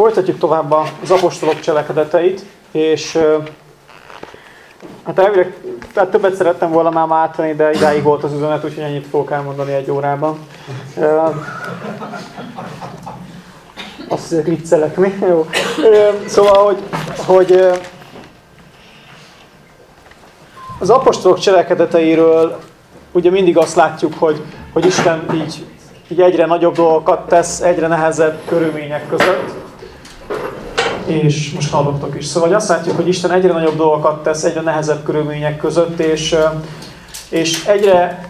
folytatjuk tovább az apostolok cselekedeteit, és hát elvileg tehát többet szerettem volna már átvenni, de idáig volt az üzenet, úgyhogy ennyit fogok elmondani egy órában. Azt hiszek, viccelek, mi? Jó. Szóval, hogy, hogy az apostolok cselekedeteiről ugye mindig azt látjuk, hogy, hogy Isten így, így egyre nagyobb dolgokat tesz, egyre nehezebb körülmények között. És most hallottok is. Szóval azt látjuk, hogy Isten egyre nagyobb dolgokat tesz, egyre nehezebb körülmények között, és, és egyre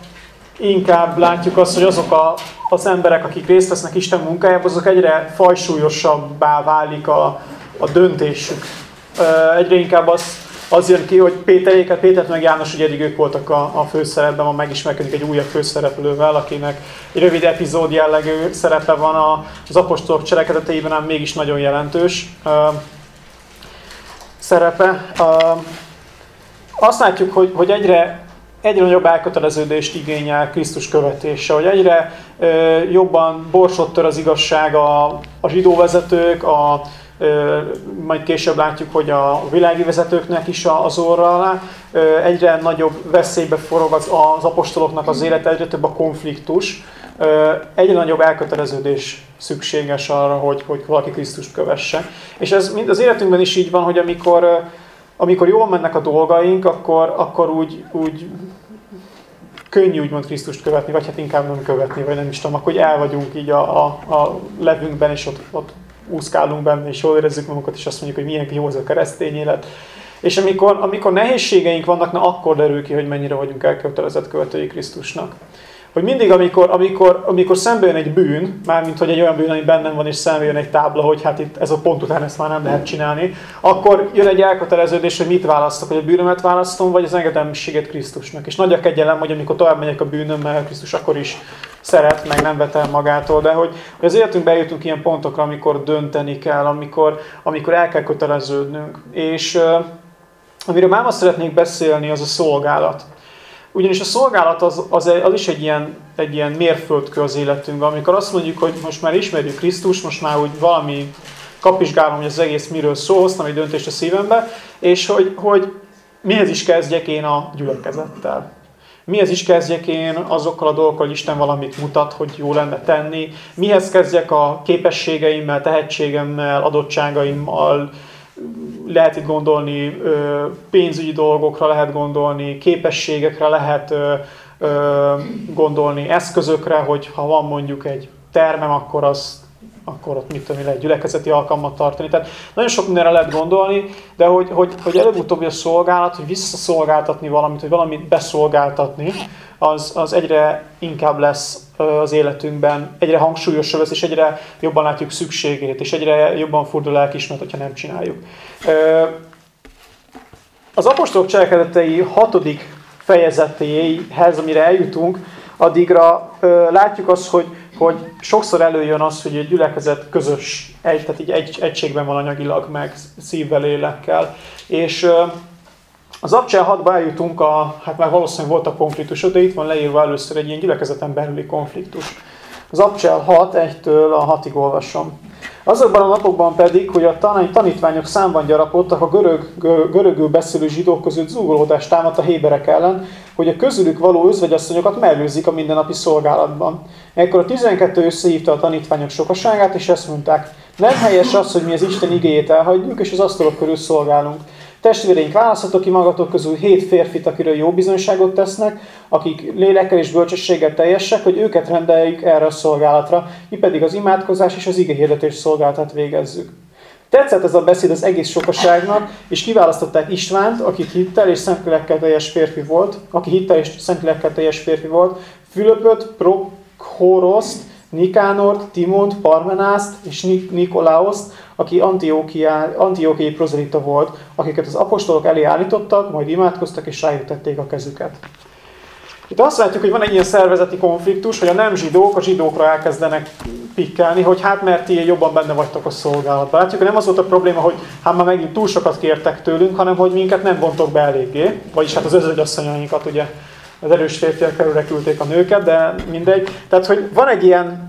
inkább látjuk azt, hogy azok a, az emberek, akik részt vesznek Isten munkájában, azok egyre fajsúlyosabbá válik a, a döntésük. Egyre inkább az, az jön ki, hogy Péteréket, Pétert meg János, ugye eddig ők voltak a, a főszerepben, ma megismerkedik egy újabb főszereplővel, akinek egy rövid epizód jellegű szerepe van az apostolok cselekedeteiben, ám mégis nagyon jelentős uh, szerepe. Uh, azt látjuk, hogy, hogy egyre, egyre nagyobb elköteleződést igényel Krisztus követése, hogy egyre uh, jobban borsot tör az igazság a, a zsidóvezetők, a, majd később látjuk, hogy a világi vezetőknek is az orra alá. Egyre nagyobb veszélybe forog az, az apostoloknak az élet, egyre több a konfliktus. Egyre nagyobb elköteleződés szükséges arra, hogy, hogy valaki Krisztust kövesse. És ez mind az életünkben is így van, hogy amikor, amikor jól mennek a dolgaink, akkor, akkor úgy, úgy könnyű úgymond Krisztust követni, vagy hát inkább nem követni, vagy nem is tudom, akkor el vagyunk így a, a, a levünkben, és ott, ott úszkálunk benne, és jól érezzük magunkat, és azt mondjuk, hogy milyen jó az a keresztény élet. És amikor, amikor nehézségeink vannak, na akkor derül ki, hogy mennyire vagyunk elkötelezett követői Krisztusnak. Hogy mindig, amikor, amikor, amikor szembe jön egy bűn, mármint hogy egy olyan bűn, ami bennem van, és szembe jön egy tábla, hogy hát itt ez a pont után ezt már nem lehet csinálni, akkor jön egy elköteleződés, hogy mit választok, hogy a bűnömet választom, vagy az engedelmiséget Krisztusnak. És nagy a kegyelem, hogy amikor tovább megyek a bűnömmel, Krisztus akkor is szeret, meg nem vetel magától, de hogy, hogy az életünkben eljutunk ilyen pontokra, amikor dönteni kell, amikor, amikor el kell köteleződnünk. És amiről már szeretnék beszélni, az a szolgálat. Ugyanis a szolgálat az, az, az is egy ilyen, egy ilyen mérföldkő az életünkben, amikor azt mondjuk, hogy most már ismerjük Krisztus, most már úgy valami kapizsgálom, hogy az egész miről szól, hoztam egy döntést a szívembe, és hogy, hogy mihez is kezdjek én a gyülekezettel. Mihez is kezdjek én azokkal a dolgokkal, hogy Isten valamit mutat, hogy jó lenne tenni? Mihez kezdjek a képességeimmel, tehetségemmel, adottságaimmal? Lehet itt gondolni pénzügyi dolgokra, lehet gondolni képességekre, lehet gondolni eszközökre, hogy ha van mondjuk egy termem, akkor azt akkor ott mit tudom, lehet gyülekezeti alkalmat tartani. Tehát nagyon sok mindenre lehet gondolni, de hogy, hogy, hogy előbb-utóbb a szolgálat, hogy visszaszolgáltatni valamit, hogy valamit beszolgáltatni, az, az egyre inkább lesz az életünkben, egyre hangsúlyosabb lesz, és egyre jobban látjuk szükségét, és egyre jobban fordul lelkismert, hogyha nem csináljuk. Az apostolok cselekedetei hatodik fejezetéhez, amire eljutunk, addigra látjuk azt, hogy hogy sokszor előjön az, hogy egy gyülekezet közös, egy, tehát így egy, egységben van anyagilag, meg szívvel, lélekkel. És az Abcsel 6 eljutunk, a, hát már valószínűleg volt a konfliktus, de itt van leírva először egy ilyen gyülekezeten belüli konfliktus. Az Abcsel 6, 1-től a 6-ig olvasom. Azokban a napokban pedig, hogy a tanítványok számban gyarapodtak, a görög, görögül beszélő zsidók között zúgolódást támadt a héberek ellen, hogy a közülük való özvegyasszonyokat mellőzik a mindennapi szolgálatban. Ekkor a 12 összehívta a tanítványok sokaságát, és ezt mondták, nem helyes az, hogy mi az Isten igéjét elhagyjuk, és az asztalok körül szolgálunk. Testvéreink, választhatok ki magatok közül hét férfit, akiről jó bizonyságot tesznek, akik lélekkel és bölcsességgel teljesek, hogy őket rendeljük erre a szolgálatra, mi pedig az imádkozás és az igehirdetés szolgálatát végezzük. Tetszett ez a beszéd az egész sokaságnak, és kiválasztották Istvánt, aki hittel és szentlélekkel teljes férfi volt, aki hittel és szentlélekkel teljes férfi volt, Fülöpöt, Prokhoroszt, Nikánort, Timont, Parmenászt és Nikolaoszt, aki Antiochiai prozerita volt, akiket az apostolok elé állítottak, majd imádkoztak és rájuk tették a kezüket. Itt azt látjuk, hogy van egy ilyen szervezeti konfliktus, hogy a nem zsidók a zsidókra elkezdenek pikkelni, hogy hát mert ti jobban benne vagytok a szolgálatban. Látjuk, hogy nem az volt a probléma, hogy hát már megint túl sokat kértek tőlünk, hanem hogy minket nem vontok be eléggé. Vagyis hát az özvegyasszonyainkat ugye az erős férfiak felülre küldték a nőket, de mindegy. Tehát, hogy van egy ilyen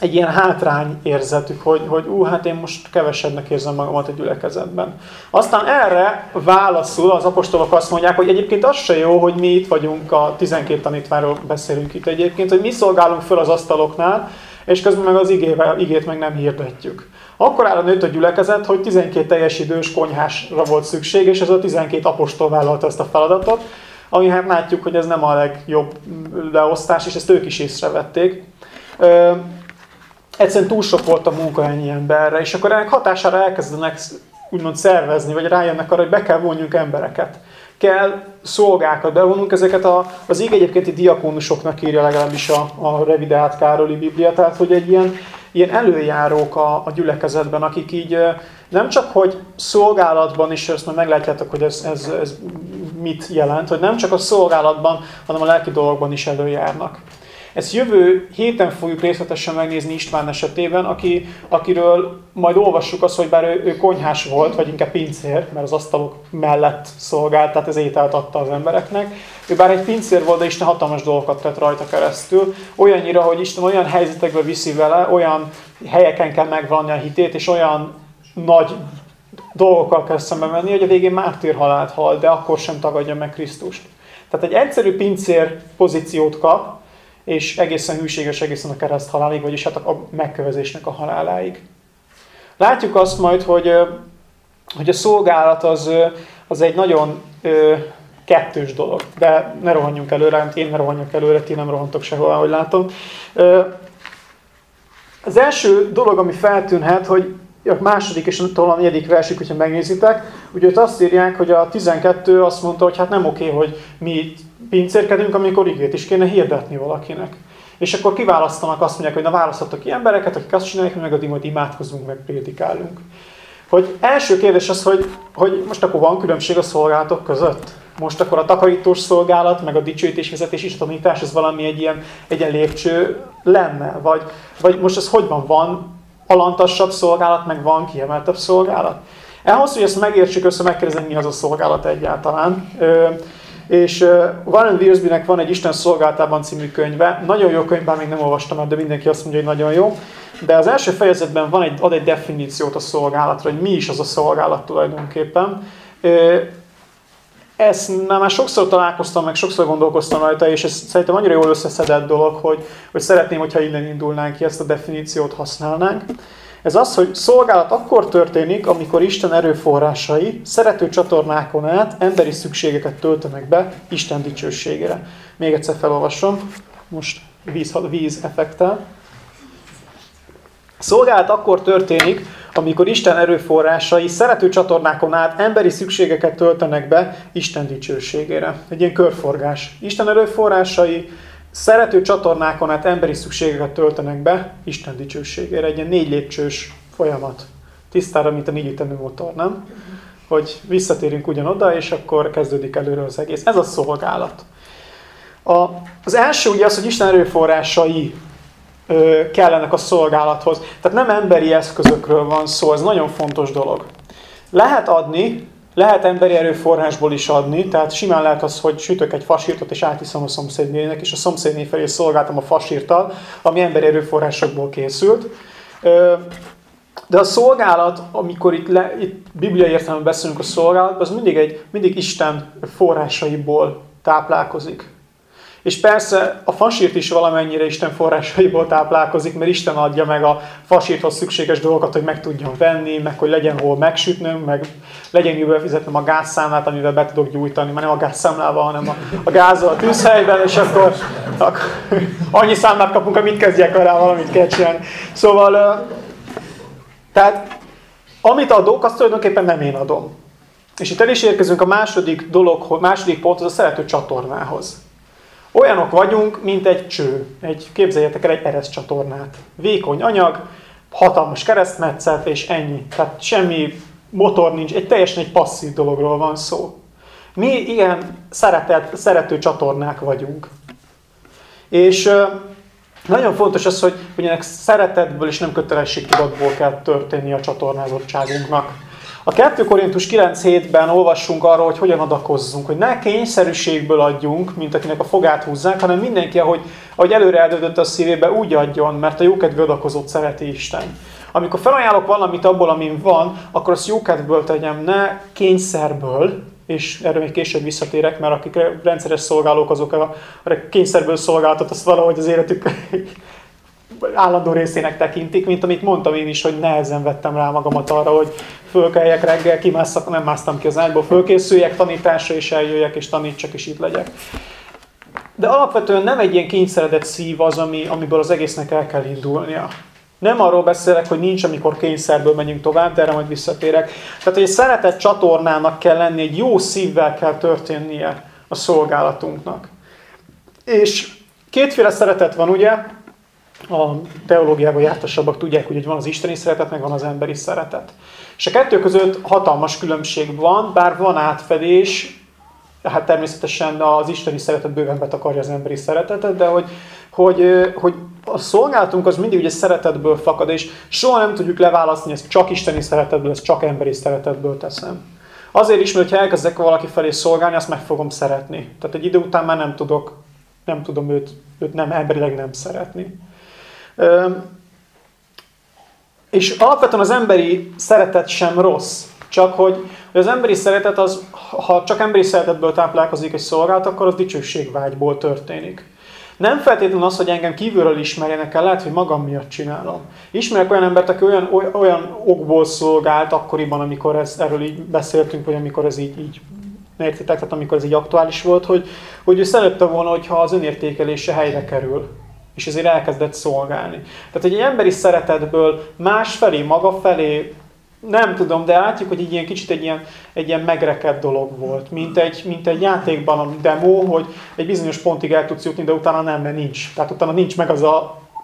egy ilyen hátrány érzetük, hogy, hogy ú, hát én most kevesebbnek érzem magamat a gyülekezetben. Aztán erre válaszul az apostolok azt mondják, hogy egyébként az se jó, hogy mi itt vagyunk, a 12 tanítványról beszélünk itt egyébként, hogy mi szolgálunk föl az asztaloknál, és közben meg az igével, igét meg nem hirdetjük. Akkor áll a nőtt a gyülekezet, hogy 12 teljes idős konyhásra volt szükség, és ez a 12 apostol vállalta ezt a feladatot, ami hát látjuk, hogy ez nem a legjobb leosztás, és ezt ők is észrevették egyszerűen túl sok volt a munka ennyi emberre, és akkor ennek hatására elkezdenek úgymond szervezni, vagy rájönnek arra, hogy be kell vonjunk embereket. Kell szolgákat bevonunk, ezeket a, az ég egyébként diakónusoknak írja legalábbis a, a Revideát Károli Biblia, tehát hogy egy ilyen, ilyen előjárók a, a gyülekezetben, akik így nem csak, hogy szolgálatban is, ezt majd meglátjátok, hogy ez, ez, ez mit jelent, hogy nem csak a szolgálatban, hanem a lelki dolgokban is előjárnak. Ezt jövő héten fogjuk részletesen megnézni István esetében, aki, akiről majd olvassuk azt, hogy bár ő, ő konyhás volt, vagy inkább pincér, mert az asztalok mellett szolgált, tehát ez ételt adta az embereknek. Ő bár egy pincér volt, de Isten hatalmas dolgokat tett rajta keresztül. Olyannyira, hogy Isten olyan helyzetekbe viszi vele, olyan helyeken kell megvanni a hitét, és olyan nagy dolgokkal kell szembe menni, hogy a végén mártír halált hal, de akkor sem tagadja meg Krisztust. Tehát egy egyszerű pincér pozíciót kap, és egészen hűséges egészen a kereszt halálig, vagyis hát a megkövezésnek a haláláig. Látjuk azt majd, hogy, hogy a szolgálat az, az egy nagyon kettős dolog, de ne rohanjunk előre, hát én ne rohanjak előre, ti nem rohantok sehol, ahogy látom. Az első dolog, ami feltűnhet, hogy a második és a negyedik versik, hogyha megnézitek, ugye ott azt írják, hogy a 12 azt mondta, hogy hát nem oké, hogy mi pincérkedünk, amikor igét is kéne hirdetni valakinek. És akkor kiválasztanak, azt mondják, hogy na választhatok ki embereket, akik azt csinálják, meg addig majd imádkozunk, meg prédikálunk. Hogy első kérdés az, hogy, hogy most akkor van különbség a szolgálatok között? Most akkor a takarítós szolgálat, meg a dicsőítés vezetés és a tanítás, ez valami egy ilyen, egy ilyen lépcső lenne? Vagy, vagy most ez hogy van? Alantasabb szolgálat, meg van kiemeltebb szolgálat? Ehhoz, hogy ezt megértsük, össze megkérdezem, mi az a szolgálat egyáltalán. És uh, Warren Wiersbe-nek van egy Isten szolgáltában című könyve. Nagyon jó könyv, bár még nem olvastam el, de mindenki azt mondja, hogy nagyon jó. De az első fejezetben van egy, ad egy definíciót a szolgálatra, hogy mi is az a szolgálat tulajdonképpen. Ezt már sokszor találkoztam, meg sokszor gondolkoztam rajta, és ez szerintem annyira jól összeszedett dolog, hogy, hogy szeretném, hogyha innen indulnánk ki, ezt a definíciót használnánk. Ez az, hogy szolgálat akkor történik, amikor Isten erőforrásai szerető csatornákon át emberi szükségeket töltenek be Isten dicsőségére. Még egyszer felolvasom, most víz, víz effektel. Szolgálat akkor történik, amikor Isten erőforrásai szerető csatornákon át emberi szükségeket töltenek be Isten dicsőségére. Egy ilyen körforgás. Isten erőforrásai szerető csatornákon át emberi szükségeket töltenek be Isten dicsőségére. Egy ilyen négy lépcsős folyamat. Tisztára, mint a négy motor, nem? Hogy visszatérünk ugyanoda, és akkor kezdődik előre az egész. Ez a szolgálat. A, az első ugye az, hogy Isten erőforrásai kellenek a szolgálathoz. Tehát nem emberi eszközökről van szó, ez nagyon fontos dolog. Lehet adni, lehet emberi erőforrásból is adni, tehát simán lehet az, hogy sütök egy fasírtot és átiszom a szomszédnének, és a szomszédné felé szolgáltam a fasírtal, ami emberi erőforrásokból készült. De a szolgálat, amikor itt, le, itt bibliai értelemben beszélünk a szolgálatban, az mindig, egy, mindig Isten forrásaiból táplálkozik. És persze a fasírt is valamennyire Isten forrásaiból táplálkozik, mert Isten adja meg a fasírthoz szükséges dolgokat, hogy meg tudjon venni, meg hogy legyen hol megsütnöm, meg legyen jövő fizetnem a gázszámlát, amivel be tudok gyújtani, mert nem a gázszámlával, hanem a, a gázzal a tűzhelyben, és akkor, akkor annyi számlát kapunk, amit kezdjek rá, valamit kell. Szóval, tehát amit adok, azt tulajdonképpen nem én adom. És itt el is érkezünk a második dolog, második pont, az a szerető csatornához. Olyanok vagyunk, mint egy cső. Egy, képzeljétek el egy ereszt csatornát. Vékony anyag, hatalmas keresztmetszet, és ennyi. Tehát semmi motor nincs, egy teljesen egy passzív dologról van szó. Mi ilyen szeretett, szerető csatornák vagyunk. És nagyon fontos az, hogy, ennek szeretetből és nem kötelességtudatból kell történni a csatornázottságunknak. A 2 Korintus 9.7-ben olvassunk arról, hogy hogyan adakozzunk, hogy ne kényszerűségből adjunk, mint akinek a fogát húzzák, hanem mindenki, ahogy, ahogy előre eldődött a szívébe, úgy adjon, mert a jókedvű adakozót szereti Isten. Amikor felajánlok valamit abból, amin van, akkor azt jókedvből tegyem, ne kényszerből, és erről még később visszatérek, mert akik rendszeres szolgálók, azok a kényszerből szolgáltat, azt valahogy az életük állandó részének tekintik, mint amit mondtam én is, hogy nehezen vettem rá magamat arra, hogy fölkeljek reggel, kimásszak, nem másztam ki az ágyból, fölkészüljek tanításra, és eljöjjek, és tanítsak, és itt legyek. De alapvetően nem egy ilyen kényszeredett szív az, ami, amiből az egésznek el kell indulnia. Nem arról beszélek, hogy nincs, amikor kényszerből megyünk tovább, de erre majd visszatérek. Tehát, hogy egy szeretett csatornának kell lenni, egy jó szívvel kell történnie a szolgálatunknak. És kétféle szeretet van, ugye? A teológiában jártasabbak tudják, hogy van az isteni szeretet, meg van az emberi szeretet. És a kettő között hatalmas különbség van, bár van átfedés, hát természetesen az isteni szeretet bőven betakarja az emberi szeretetet, de hogy, hogy, hogy a szolgálatunk az mindig ugye szeretetből fakad, és soha nem tudjuk leválasztani, ezt csak isteni szeretetből, ezt csak emberi szeretetből teszem. Azért is, mert ha elkezdek valaki felé szolgálni, azt meg fogom szeretni. Tehát egy idő után már nem tudok, nem tudom őt, őt nem emberileg nem szeretni. És alapvetően az emberi szeretet sem rossz. Csak hogy, az emberi szeretet az, ha csak emberi szeretetből táplálkozik egy szolgálat, akkor az dicsőségvágyból történik. Nem feltétlenül az, hogy engem kívülről ismerjenek el, lehet, hogy magam miatt csinálom. Ismerek olyan embert, aki olyan, olyan okból szolgált akkoriban, amikor ez, erről így beszéltünk, vagy amikor ez így, így értitek, tehát amikor ez így aktuális volt, hogy, hogy ő szerette volna, hogyha az önértékelése helyre kerül és ezért elkezdett szolgálni. Tehát egy emberi szeretetből más felé, maga felé, nem tudom, de látjuk, hogy egy ilyen kicsit egy ilyen, egy ilyen megrekedt dolog volt. Mint egy, mint egy játékban a demo, hogy egy bizonyos pontig el tudsz jutni, de utána nem, mert nincs. Tehát utána nincs meg az a,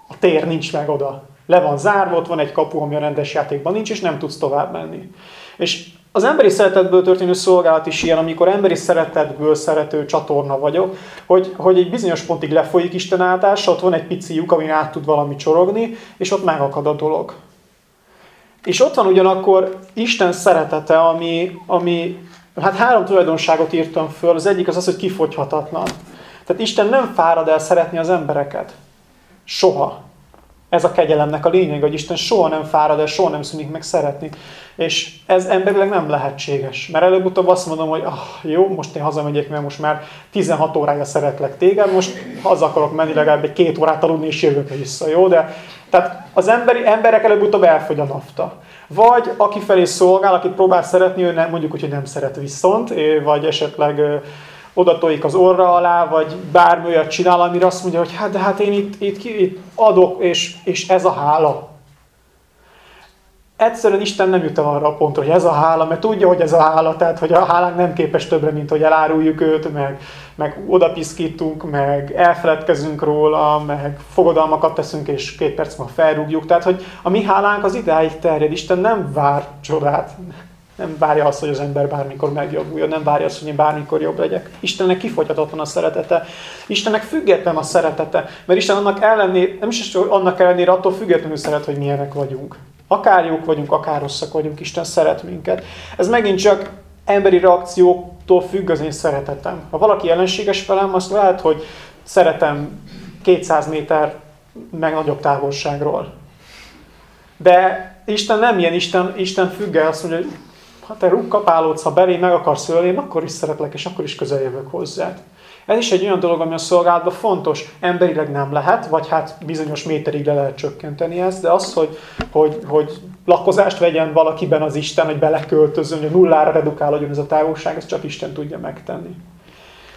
a tér, nincs meg oda. Le van zárva, ott van egy kapu, ami a rendes játékban nincs, és nem tudsz tovább menni. És az emberi szeretetből történő szolgálat is ilyen, amikor emberi szeretetből szerető csatorna vagyok, hogy, hogy egy bizonyos pontig lefolyik Isten áldás, ott van egy pici lyuk, amin át tud valami csorogni, és ott megakad a dolog. És ott van ugyanakkor Isten szeretete, ami, ami hát három tulajdonságot írtam föl. Az egyik az az, hogy kifogyhatatlan. Tehát Isten nem fárad el szeretni az embereket. Soha. Ez a kegyelemnek a lényeg, hogy Isten soha nem fárad el, soha nem szűnik meg szeretni. És ez emberileg nem lehetséges. Mert előbb-utóbb azt mondom, hogy ah, jó, most én hazamegyek, mert most már 16 órája szeretlek téged, most haza akarok menni legalább egy két órát aludni, és jövök vissza, jó? De tehát az emberi, emberek előbb-utóbb elfogy a nafta. Vagy aki felé szolgál, akit próbál szeretni, ő nem, mondjuk hogy nem szeret viszont, vagy esetleg odatojik az orra alá, vagy bármi olyat csinál, amire azt mondja, hogy hát de hát én itt, itt, itt adok, és, és ez a hála. Egyszerűen Isten nem jut el arra a pontra, hogy ez a hála, mert tudja, hogy ez a hála, tehát hogy a hálánk nem képes többre, mint hogy eláruljuk őt, meg, meg odapiszkítunk, meg elfeledkezünk róla, meg fogadalmakat teszünk, és két perc múlva felrúgjuk. Tehát, hogy a mi hálánk az ideig terjed. Isten nem vár csodát, nem várja azt, hogy az ember bármikor megjobbuljon, nem várja azt, hogy én bármikor jobb legyek. Istennek kifogyhatatlan a szeretete. Istennek független a szeretete, mert Isten annak ellenére, nem is annak ellenére attól függetlenül szeret, hogy milyenek vagyunk. Akár jók vagyunk, akár rosszak vagyunk, Isten szeret minket. Ez megint csak emberi reakcióktól függ az én szeretetem. Ha valaki ellenséges velem, azt lehet, hogy szeretem 200 méter meg nagyobb távolságról. De Isten nem ilyen, Isten, Isten függ el, azt mondja, hogy ha te kapálódsz, ha belé meg akarsz ölni, akkor is szeretlek, és akkor is közel jövök hozzád. Ez is egy olyan dolog, ami a szolgálatban fontos. Emberileg nem lehet, vagy hát bizonyos méterig le lehet csökkenteni ezt, de az, hogy, hogy, hogy lakozást vegyen valakiben az Isten, hogy beleköltözön, hogy nullára redukálódjon ez a távolság, ezt csak Isten tudja megtenni.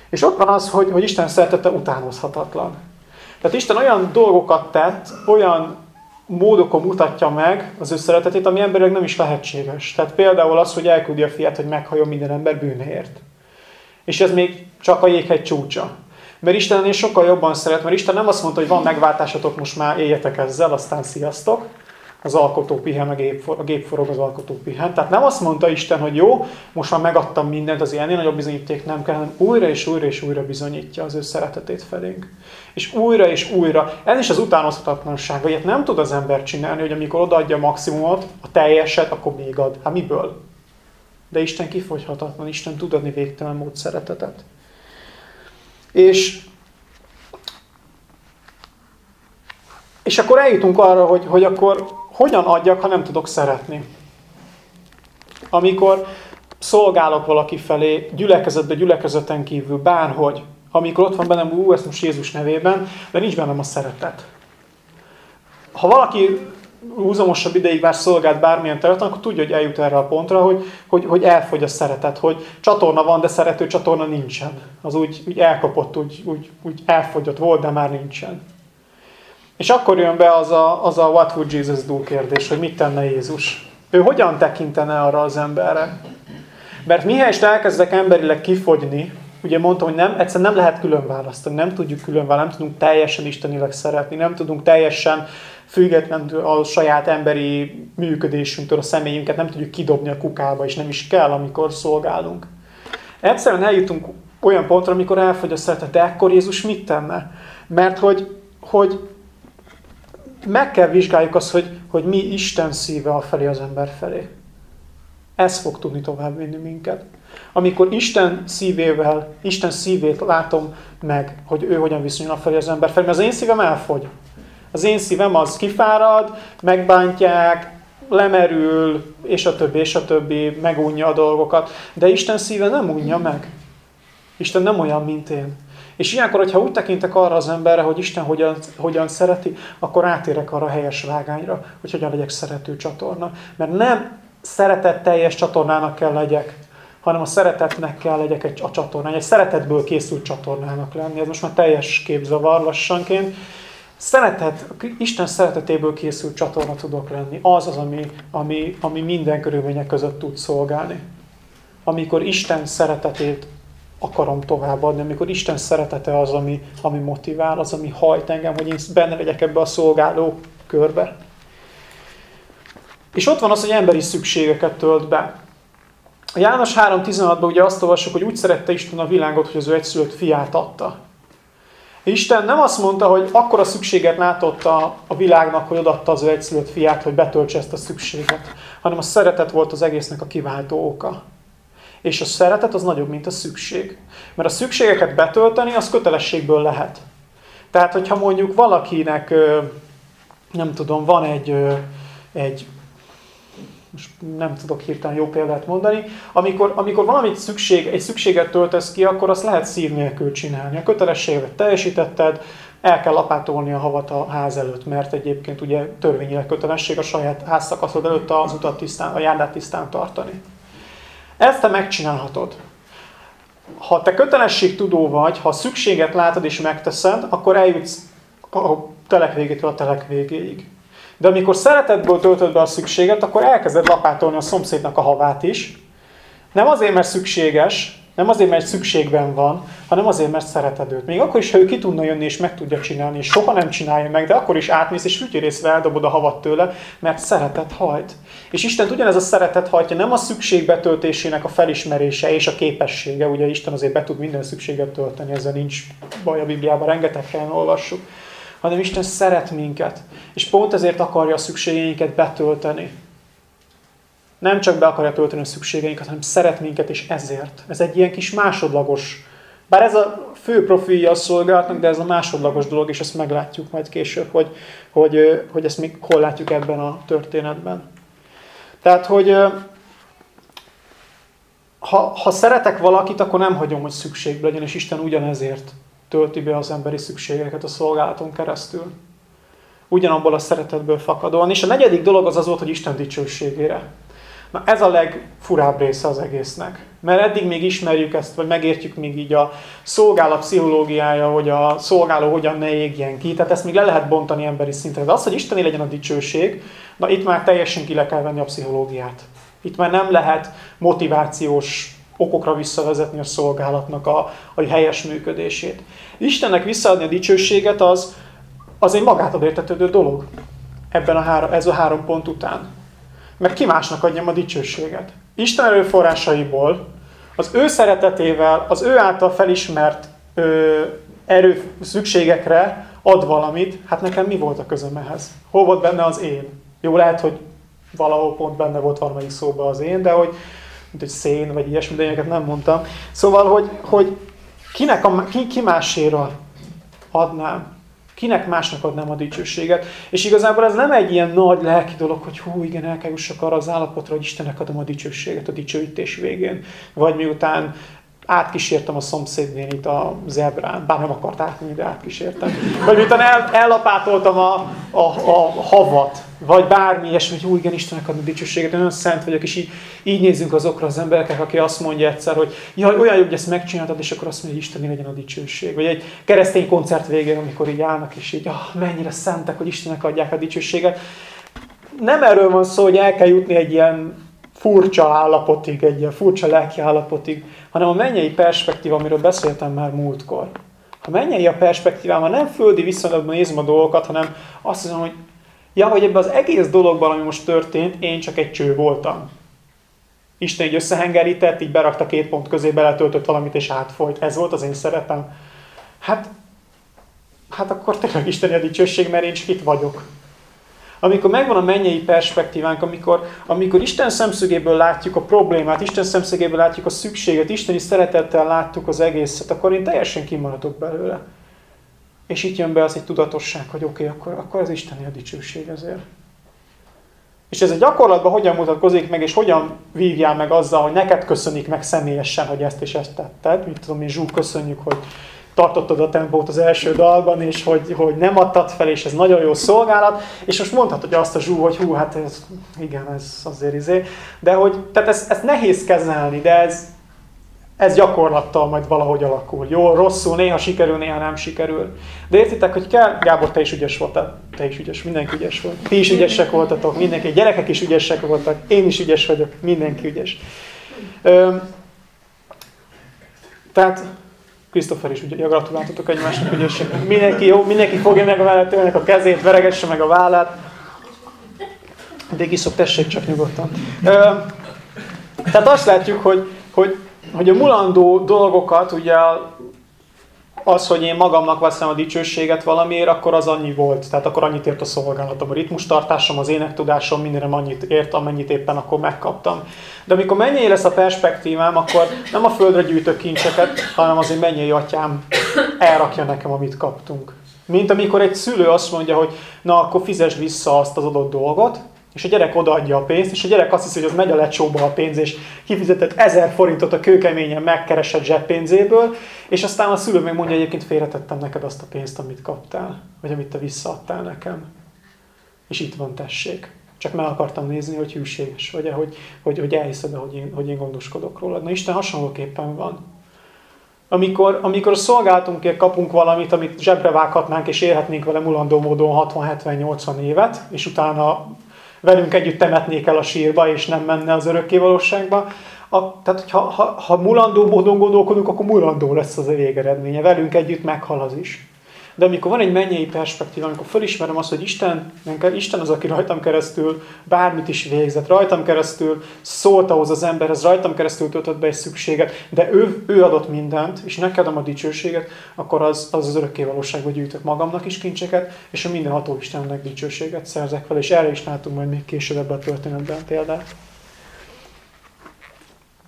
És ott van az, hogy, hogy Isten szeretete utánozhatatlan. Tehát Isten olyan dolgokat tett, olyan módokon mutatja meg az ő szeretetét, ami emberileg nem is lehetséges. Tehát például az, hogy elküldi a fiát, hogy meghajjon minden ember bűnéért. És ez még csak a jéghegy csúcsa. Mert Isten ennél sokkal jobban szeret, mert Isten nem azt mondta, hogy van megváltásatok, most már éljetek ezzel, aztán sziasztok. Az alkotó pihen, a gép, a gép forog, az alkotó pihen. Tehát nem azt mondta Isten, hogy jó, most már megadtam mindent, az ennél nagyobb bizonyíték nem kell, hanem újra és újra és újra bizonyítja az ő szeretetét felénk. És újra és újra. Ez is az utánozhatatlanság, hogy nem tud az ember csinálni, hogy amikor odaadja a maximumot, a teljeset, akkor még ad. Hát miből? De Isten kifogyhatatlan, Isten tud adni végtelen mód szeretetet. És, és akkor eljutunk arra, hogy, hogy akkor hogyan adjak, ha nem tudok szeretni. Amikor szolgálok valaki felé, gyülekezetbe, gyülekezeten kívül, bárhogy, amikor ott van bennem, ú, ezt most Jézus nevében, de nincs bennem a szeretet. Ha valaki húzamosabb ideig már szolgált bármilyen területen, akkor tudja, hogy eljut erre a pontra, hogy, hogy, hogy elfogy a szeretet, hogy csatorna van, de szerető csatorna nincsen. Az úgy, úgy elkapott, úgy, úgy, úgy elfogyott volt, de már nincsen. És akkor jön be az a, az a what would Jesus do kérdés, hogy mit tenne Jézus. Ő hogyan tekintene arra az emberre? Mert mihelyest elkezdek emberileg kifogyni, ugye mondtam, hogy nem, egyszerűen nem lehet külön választani, nem tudjuk külön választani, nem tudunk teljesen istenileg szeretni, nem tudunk teljesen függetlenül a saját emberi működésünktől, a személyünket nem tudjuk kidobni a kukába, és nem is kell, amikor szolgálunk. Egyszerűen eljutunk olyan pontra, amikor elfogy a szeretet, de akkor Jézus mit tenne? Mert hogy, hogy meg kell vizsgáljuk azt, hogy, hogy mi Isten szíve a felé az ember felé. Ez fog tudni tovább vinni minket. Amikor Isten szívével, Isten szívét látom meg, hogy ő hogyan viszonyul a felé az ember felé, mert az én szívem elfogy. Az én szívem az kifárad, megbántják, lemerül, és a többi, és a többi, megunja a dolgokat. De Isten szíve nem unja meg. Isten nem olyan, mint én. És ilyenkor, hogyha úgy tekintek arra az emberre, hogy Isten hogyan, hogyan szereti, akkor átérek arra a helyes vágányra, hogy hogyan legyek szerető csatorna. Mert nem szeretetteljes csatornának kell legyek, hanem a szeretetnek kell legyek egy, a csatornán. Egy szeretetből készült csatornának lenni. Ez most már teljes képzavar lassanként. Szeretet, Isten szeretetéből készült csatorna tudok lenni. Az az, ami, ami, ami minden körülmények között tud szolgálni. Amikor Isten szeretetét akarom továbbadni, amikor Isten szeretete az, ami, ami motivál, az, ami hajt engem, hogy én benne legyek ebbe a szolgáló körbe. És ott van az, hogy emberi szükségeket tölt be. A János 3.16-ban ugye azt olvassuk, hogy úgy szerette Isten a világot, hogy az ő egyszülött fiát adta. Isten nem azt mondta, hogy akkor a szükséget látott a, a világnak, hogy odatta az ő egyszülött fiát, hogy betöltse ezt a szükséget, hanem a szeretet volt az egésznek a kiváltó oka. És a szeretet az nagyobb, mint a szükség. Mert a szükségeket betölteni, az kötelességből lehet. Tehát, hogyha mondjuk valakinek, nem tudom, van egy, egy most nem tudok hirtelen jó példát mondani, amikor, amikor valamit szükség, egy szükséget töltesz ki, akkor azt lehet szív nélkül csinálni. A kötelességet teljesítetted, el kell lapátolni a havat a ház előtt, mert egyébként ugye törvényileg kötelesség a saját házszakaszod előtt az utat tisztán, a járdát tisztán tartani. Ezt te megcsinálhatod. Ha te kötelességtudó vagy, ha szükséget látod és megteszed, akkor eljutsz a telek végétől a telek végéig. De amikor szeretetből töltöd be a szükséget, akkor elkezded lapátolni a szomszédnak a havát is. Nem azért, mert szükséges, nem azért, mert szükségben van, hanem azért, mert szereted őt. Még akkor is, ha ő ki tudna jönni és meg tudja csinálni, és soha nem csinálja meg, de akkor is átmész, és fütyörészve eldobod a havat tőle, mert szeretet hajt. És Isten ugyanez a szeretet hajtja, nem a szükségbetöltésének a felismerése és a képessége. Ugye Isten azért be tud minden szükséget tölteni, ezzel nincs baj a Bibliában, rengeteg helyen olvassuk hanem Isten szeret minket, és pont ezért akarja a szükségeinket betölteni. Nem csak be akarja tölteni a szükségeinket, hanem szeret minket, és ezért. Ez egy ilyen kis másodlagos, bár ez a fő profilja a szolgálatnak, de ez a másodlagos dolog, és ezt meglátjuk majd később, hogy, hogy, hogy ezt még hol látjuk ebben a történetben. Tehát, hogy ha, ha szeretek valakit, akkor nem hagyom, hogy szükség legyen, és Isten ugyanezért tölti be az emberi szükségeket a szolgálaton keresztül. Ugyanabból a szeretetből fakadóan. És a negyedik dolog az az volt, hogy Isten dicsőségére. Na ez a legfurább része az egésznek. Mert eddig még ismerjük ezt, vagy megértjük még így a szolgálat pszichológiája, hogy a szolgáló hogyan ne égjen ki. Tehát ezt még le lehet bontani emberi szintre. De az, hogy Isteni legyen a dicsőség, na itt már teljesen ki le kell venni a pszichológiát. Itt már nem lehet motivációs okokra visszavezetni a szolgálatnak a, a helyes működését. Istennek visszaadni a dicsőséget az, az egy magától értetődő dolog ebben a három, ez a három pont után. Mert ki másnak adjam a dicsőséget? Isten erőforrásaiból, az ő szeretetével, az ő által felismert ö, erő szükségekre ad valamit, hát nekem mi volt a közöm ehhez? Hol volt benne az én? Jó, lehet, hogy valahol pont benne volt valamelyik szóba az én, de hogy mint egy szén, vagy ilyesmi, de nem mondtam. Szóval, hogy, hogy kinek a, ki, ki máséra adnám? Kinek másnak adnám a dicsőséget? És igazából ez nem egy ilyen nagy lelki dolog, hogy hú, igen, el kell arra az állapotra, hogy Istennek adom a dicsőséget a dicsőítés végén. Vagy miután átkísértem a szomszédnénit a zebrán, bár nem akart átmenni, de átkísértem. Vagy miután el, ellapátoltam a, a, a havat, vagy bármi ilyesmi, hogy igen, Istennek adni dicsőséget, én olyan szent vagyok, és így, így nézzünk azokra az emberekre, aki azt mondja egyszer, hogy jaj, olyan jó, hogy ezt megcsináltad, és akkor azt mondja, hogy Istenni legyen a dicsőség. Vagy egy keresztény koncert végén, amikor így állnak, és így, ah, mennyire szentek, hogy Istennek adják a dicsőséget. Nem erről van szó, hogy el kell jutni egy ilyen furcsa állapotig, egy ilyen furcsa lelki állapotig, hanem a mennyei perspektíva, amiről beszéltem már múltkor. Ha mennyei a perspektívám, ha nem földi viszonylatban nézem a dolgokat, hanem azt hiszem, hogy ja, hogy ebben az egész dologban, ami most történt, én csak egy cső voltam. Isten így összehengerített, így berakta két pont közé, beletöltött valamit és átfolyt. Ez volt az én szerepem. Hát, hát akkor tényleg Isteni a dicsőség, mert én csak itt vagyok. Amikor megvan a mennyei perspektívánk, amikor, amikor Isten szemszögéből látjuk a problémát, Isten szemszögéből látjuk a szükséget, Isteni szeretettel láttuk az egészet, akkor én teljesen kimaradok belőle. És itt jön be az egy tudatosság, hogy oké, okay, akkor, akkor ez Isteni a dicsőség ezért. És ez a gyakorlatban hogyan mutatkozik meg, és hogyan vívjál meg azzal, hogy neked köszönik meg személyesen, hogy ezt és ezt tetted. Mit tudom én, Zsú, köszönjük, hogy tartottad a tempót az első dalban, és hogy, hogy nem adtad fel, és ez nagyon jó szolgálat, és most mondhatod azt a zsú, hogy hú, hát ez, igen, ez azért izé, de hogy, tehát ez, ez nehéz kezelni, de ez, ez gyakorlattal majd valahogy alakul. Jó, rosszul, néha sikerül, néha nem sikerül. De értitek, hogy kell, Gábor, te is ügyes voltál, te is ügyes, mindenki ügyes volt. Ti is ügyesek voltatok, mindenki, gyerekek is ügyesek voltak, én is ügyes vagyok, mindenki ügyes. Ö, tehát Krisztofer is ugye gratuláltatok egymásnak ügyességnek. Mindenki jó, mindenki fogja meg a mellett a kezét, veregesse meg a vállát. De iszok, tessék csak nyugodtan. Ö, tehát azt látjuk, hogy, hogy, hogy a mulandó dolgokat ugye az, hogy én magamnak veszem a dicsőséget valamiért, akkor az annyi volt. Tehát akkor annyit ért a szolgálatom, a ritmustartásom, az énektudásom, mindenre annyit ért, amennyit éppen akkor megkaptam. De amikor mennyi lesz a perspektívám, akkor nem a földre gyűjtök kincseket, hanem azért mennyi atyám elrakja nekem, amit kaptunk. Mint amikor egy szülő azt mondja, hogy na, akkor fizesd vissza azt az adott dolgot, és a gyerek odaadja a pénzt, és a gyerek azt hiszi, hogy az megy a lecsóba a pénz, és kifizetett ezer forintot a kőkeményen megkeresett zseppénzéből, és aztán a szülő meg mondja, egyébként félretettem neked azt a pénzt, amit kaptál, vagy amit te visszaadtál nekem. És itt van, tessék. Csak meg akartam nézni, hogy hűséges vagy, hogy, hogy, hogy elhiszed hogy én, hogy én gondoskodok rólad. Na Isten hasonlóképpen van. Amikor, amikor a szolgáltunkért kapunk valamit, amit zsebre vághatnánk, és élhetnénk vele mulandó módon 60-70-80 évet, és utána velünk együtt temetnék el a sírba, és nem menne az örökkévalóságba. A, tehát, hogyha, ha, ha mulandó módon gondolkodunk, akkor mulandó lesz az a végeredménye. Velünk együtt meghal az is. De amikor van egy mennyei perspektíva, amikor fölismerem azt, hogy Isten, Isten az, aki rajtam keresztül bármit is végzett, rajtam keresztül szólt ahhoz az emberhez, rajtam keresztül töltött be egy szükséget, de ő, ő adott mindent, és neked a dicsőséget, akkor az az, az örökké valóságban gyűjtök magamnak is kincseket, és a minden ható Istennek dicsőséget szerzek fel, és erre is látunk majd még később ebben a történetben példát.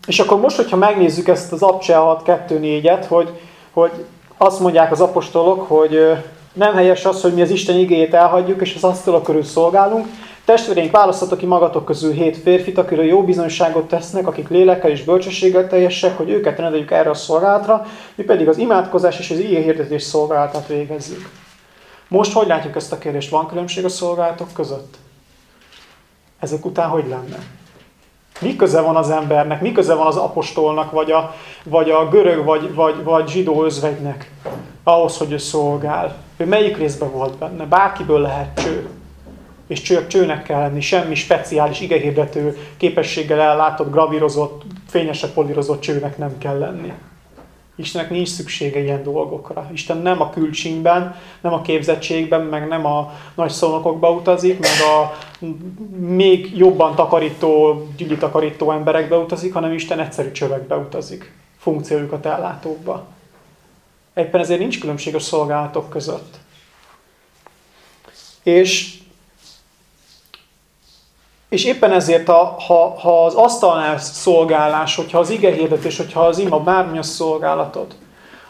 És akkor most, hogyha megnézzük ezt az Abcsea 6.2.4-et, hogy, hogy azt mondják az apostolok, hogy nem helyes az, hogy mi az Isten igéjét elhagyjuk, és az asztal körül szolgálunk. Testvéreink, választatok ki magatok közül hét férfit, akiről jó bizonyságot tesznek, akik lélekkel és bölcsességgel teljesek, hogy őket rendeljük erre a szolgálatra, mi pedig az imádkozás és az ige hirdetés szolgálatát végezzük. Most hogy látjuk ezt a kérdést? Van különbség a szolgálatok között? Ezek után hogy lenne? Mi köze van az embernek, mi köze van az apostolnak, vagy a, vagy a görög, vagy, vagy, vagy zsidó özvegynek ahhoz, hogy ő szolgál? Ő melyik részben volt benne? Bárkiből lehet cső. És cső, csőnek kell lenni, semmi speciális igehirdető képességgel ellátott, gravírozott, fényesre polírozott csőnek nem kell lenni. Istennek nincs szüksége ilyen dolgokra. Isten nem a külcsínyben, nem a képzettségben, meg nem a nagy szónokokba utazik, meg a még jobban takarító, gyüli takarító emberekbe utazik, hanem Isten egyszerű csövekbe utazik, funkciójukat ellátókba. Éppen ezért nincs különbség a szolgálatok között. És és éppen ezért, a, ha, ha az asztalnál szolgálás, hogyha az ige hirdetés, hogyha az ima bármi a szolgálatod,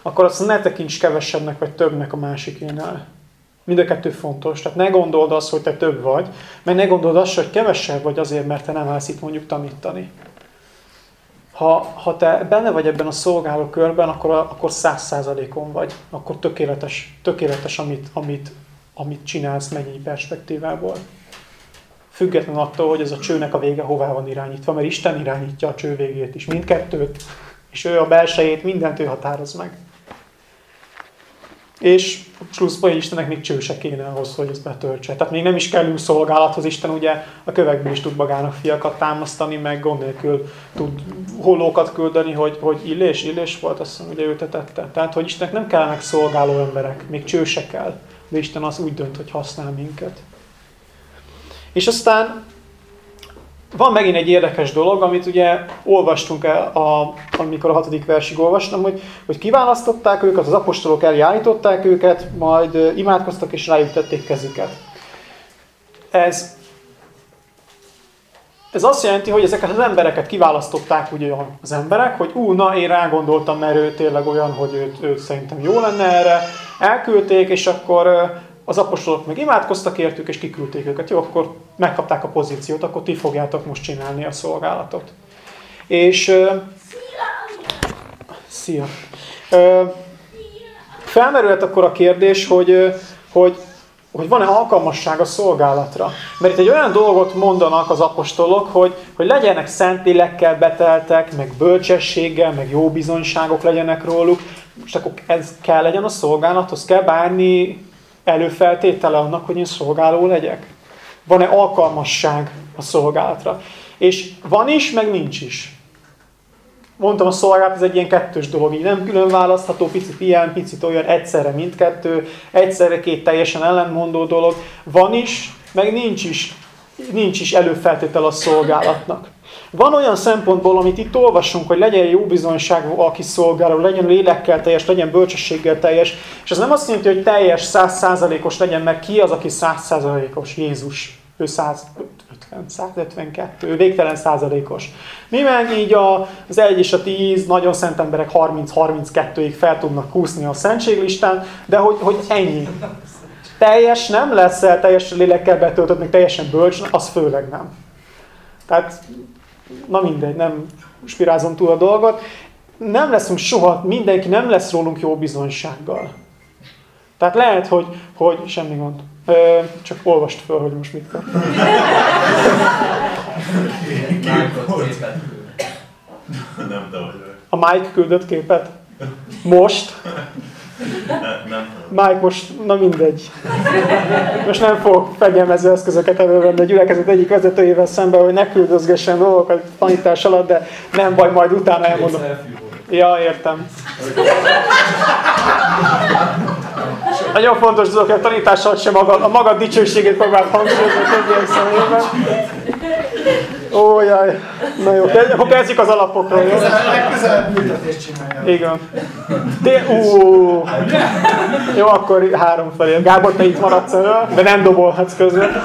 akkor azt ne tekints kevesebbnek vagy többnek a másikénál. Mind a kettő fontos. Tehát ne gondold azt, hogy te több vagy, meg ne gondold azt, hogy kevesebb vagy azért, mert te nem állsz itt mondjuk tanítani. Ha, ha te benne vagy ebben a szolgáló körben, akkor, akkor száz százalékon vagy. Akkor tökéletes, tökéletes amit, amit, amit csinálsz mennyi perspektívából. Független attól, hogy ez a csőnek a vége hová van irányítva, mert Isten irányítja a cső végét is, mindkettőt, és ő a belsejét, mindent ő határoz meg. És pluszban Istennek még cső se kéne ahhoz, hogy ezt betöltse. Tehát még nem is kell szolgálathoz, Isten ugye a kövekből is tud magának fiakat támasztani, meg gond nélkül tud hollókat küldeni, hogy, hogy illés, illés volt, azt hiszem, ugye ő tette. Tehát, hogy Istennek nem kellenek szolgáló emberek, még cső se kell, de Isten az úgy dönt, hogy használ minket. És aztán van megint egy érdekes dolog, amit ugye olvastunk el, a, amikor a hatodik versig olvastam, hogy, hogy kiválasztották őket, az apostolok elé őket, majd imádkoztak és rájuk tették kezüket. Ez, ez azt jelenti, hogy ezeket az embereket kiválasztották ugye az emberek, hogy ú, na én rágondoltam, mert ő tényleg olyan, hogy őt szerintem jó lenne erre. Elküldték, és akkor az apostolok meg imádkoztak értük, és kiküldték őket. Jó, akkor megkapták a pozíciót, akkor ti fogjátok most csinálni a szolgálatot. És... Uh, szia! Uh, felmerült akkor a kérdés, hogy, hogy, hogy van-e alkalmasság a szolgálatra. Mert itt egy olyan dolgot mondanak az apostolok, hogy, hogy legyenek szentlélekkel beteltek, meg bölcsességgel, meg jó bizonyságok legyenek róluk. Most akkor ez kell legyen a szolgálathoz? Kell bárni előfeltétele annak, hogy én szolgáló legyek? Van-e alkalmasság a szolgálatra? És van is, meg nincs is. Mondtam, a szolgálat ez egy ilyen kettős dolog, így nem külön választható, picit ilyen, picit olyan, egyszerre mindkettő, egyszerre két teljesen ellentmondó dolog. Van is, meg nincs is, nincs is előfeltétel a szolgálatnak. Van olyan szempontból, amit itt olvasunk, hogy legyen jó bizonyságú, aki szolgáló, legyen lélekkel teljes, legyen bölcsességgel teljes, és ez nem azt jelenti, hogy teljes, százszázalékos legyen, mert ki az, aki százszázalékos? Jézus. Ő 150, 152, ő végtelen százalékos. Mi meg így az 1 és a 10 nagyon szent emberek 30-32-ig fel tudnak kúszni a szentséglistán, de hogy, hogy ennyi. Teljes nem lesz el, teljes lélekkel betöltött, meg teljesen bölcs, az főleg nem. Tehát na mindegy, nem spirázom túl a dolgot, nem leszünk soha, mindenki nem lesz rólunk jó bizonysággal. Tehát lehet, hogy, hogy semmi gond. Ö, csak olvast fel, hogy most mit kap. A Mike küldött képet? Most? Nem. Mike most, na mindegy. Most nem fog fegyelmező eszközöket elővenni a gyülekezet egyik vezetőjével szemben, hogy ne küldözgessen dolgokat tanítás alatt, de nem baj, majd utána elmondom. Ja, értem. Nagyon fontos dolog, hogy a tanítással sem maga, a magad dicsőségét próbál hangsúlyozni a többiek szemében. Ó, jaj. Na jó, akkor kezdjük az alapokról, jó? Legközelebb büntetést csinálja. Igen. De, ú, jó, akkor három felé. Gábor, te itt maradsz elő, de nem dobolhatsz közben.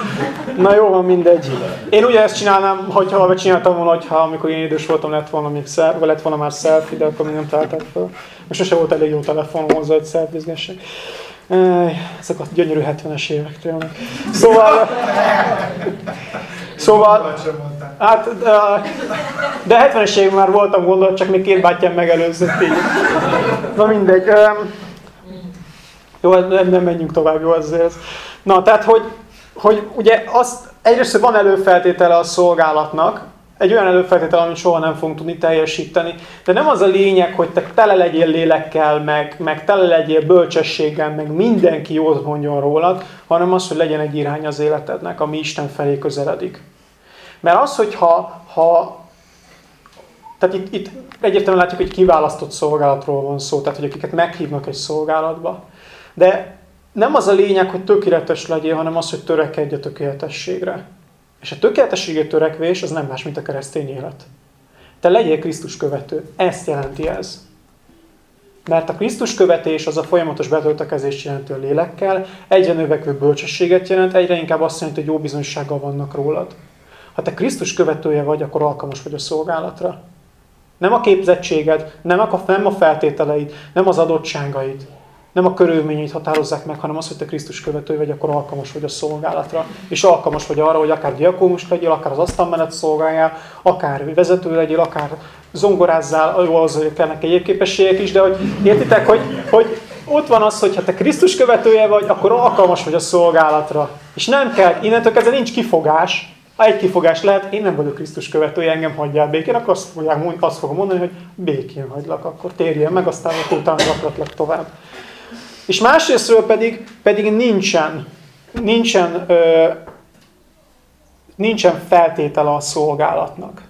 Na jó, van mindegy. Én ugye ezt csinálnám, hogyha vagy csináltam volna, hogyha amikor én idős voltam, lett volna még szel, vagy lett volna már selfie, de akkor még nem találták fel. Most sose volt elég jó telefon hozzá, hogy selfizgessek. Ezek a gyönyörű 70-es évek tényleg. Szóval... Szóval... Hát, de 70-es évek már voltam gondolat, csak még két bátyám megelőzött így. Na mindegy. Jó, nem, nem menjünk tovább, jó az ez. Na, tehát, hogy, hogy ugye azt, egyrészt van előfeltétele a szolgálatnak, egy olyan előfeltétel, amit soha nem fogunk tudni teljesíteni. De nem az a lényeg, hogy te tele legyél lélekkel, meg, meg tele legyél bölcsességgel, meg mindenki jót mondjon rólad, hanem az, hogy legyen egy irány az életednek, ami Isten felé közeledik. Mert az, hogyha ha, tehát itt, itt egyértelműen látjuk, hogy kiválasztott szolgálatról van szó, tehát hogy akiket meghívnak egy szolgálatba. De nem az a lényeg, hogy tökéletes legyél, hanem az, hogy törekedj a tökéletességre. És a tökéletességé törekvés az nem más, mint a keresztény élet. Te legyél Krisztus követő. Ezt jelenti ez. Mert a Krisztus követés az a folyamatos betöltekezést jelenti a lélekkel, egyre növekvő bölcsességet jelent, egyre inkább azt jelenti, hogy jó bizonysággal vannak rólad. Ha te Krisztus követője vagy, akkor alkalmas vagy a szolgálatra. Nem a képzettséged, nem a, nem a feltételeid, nem az adottságaid, nem a körülményeit határozzák meg, hanem az, hogy te Krisztus követő vagy, akkor alkalmas vagy a szolgálatra. És alkalmas vagy arra, hogy akár diakónus legyél, akár az asztalmenet szolgáljál, akár vezető legyél, akár zongorázzál, jó, az, kellnek egyéb képességek is, de hogy értitek, hogy, hogy ott van az, hogy ha te Krisztus követője vagy, akkor alkalmas vagy a szolgálatra. És nem kell, innentől kezdve nincs kifogás, ha egy kifogás lehet, én nem vagyok Krisztus követője, engem hagyjál békén, akkor azt, fogják, azt fogom mondani, hogy békén hagylak, akkor térjen meg, aztán akkor utána raklatlak tovább. És másrésztről pedig, pedig nincsen, nincsen, ö, nincsen feltétele a szolgálatnak.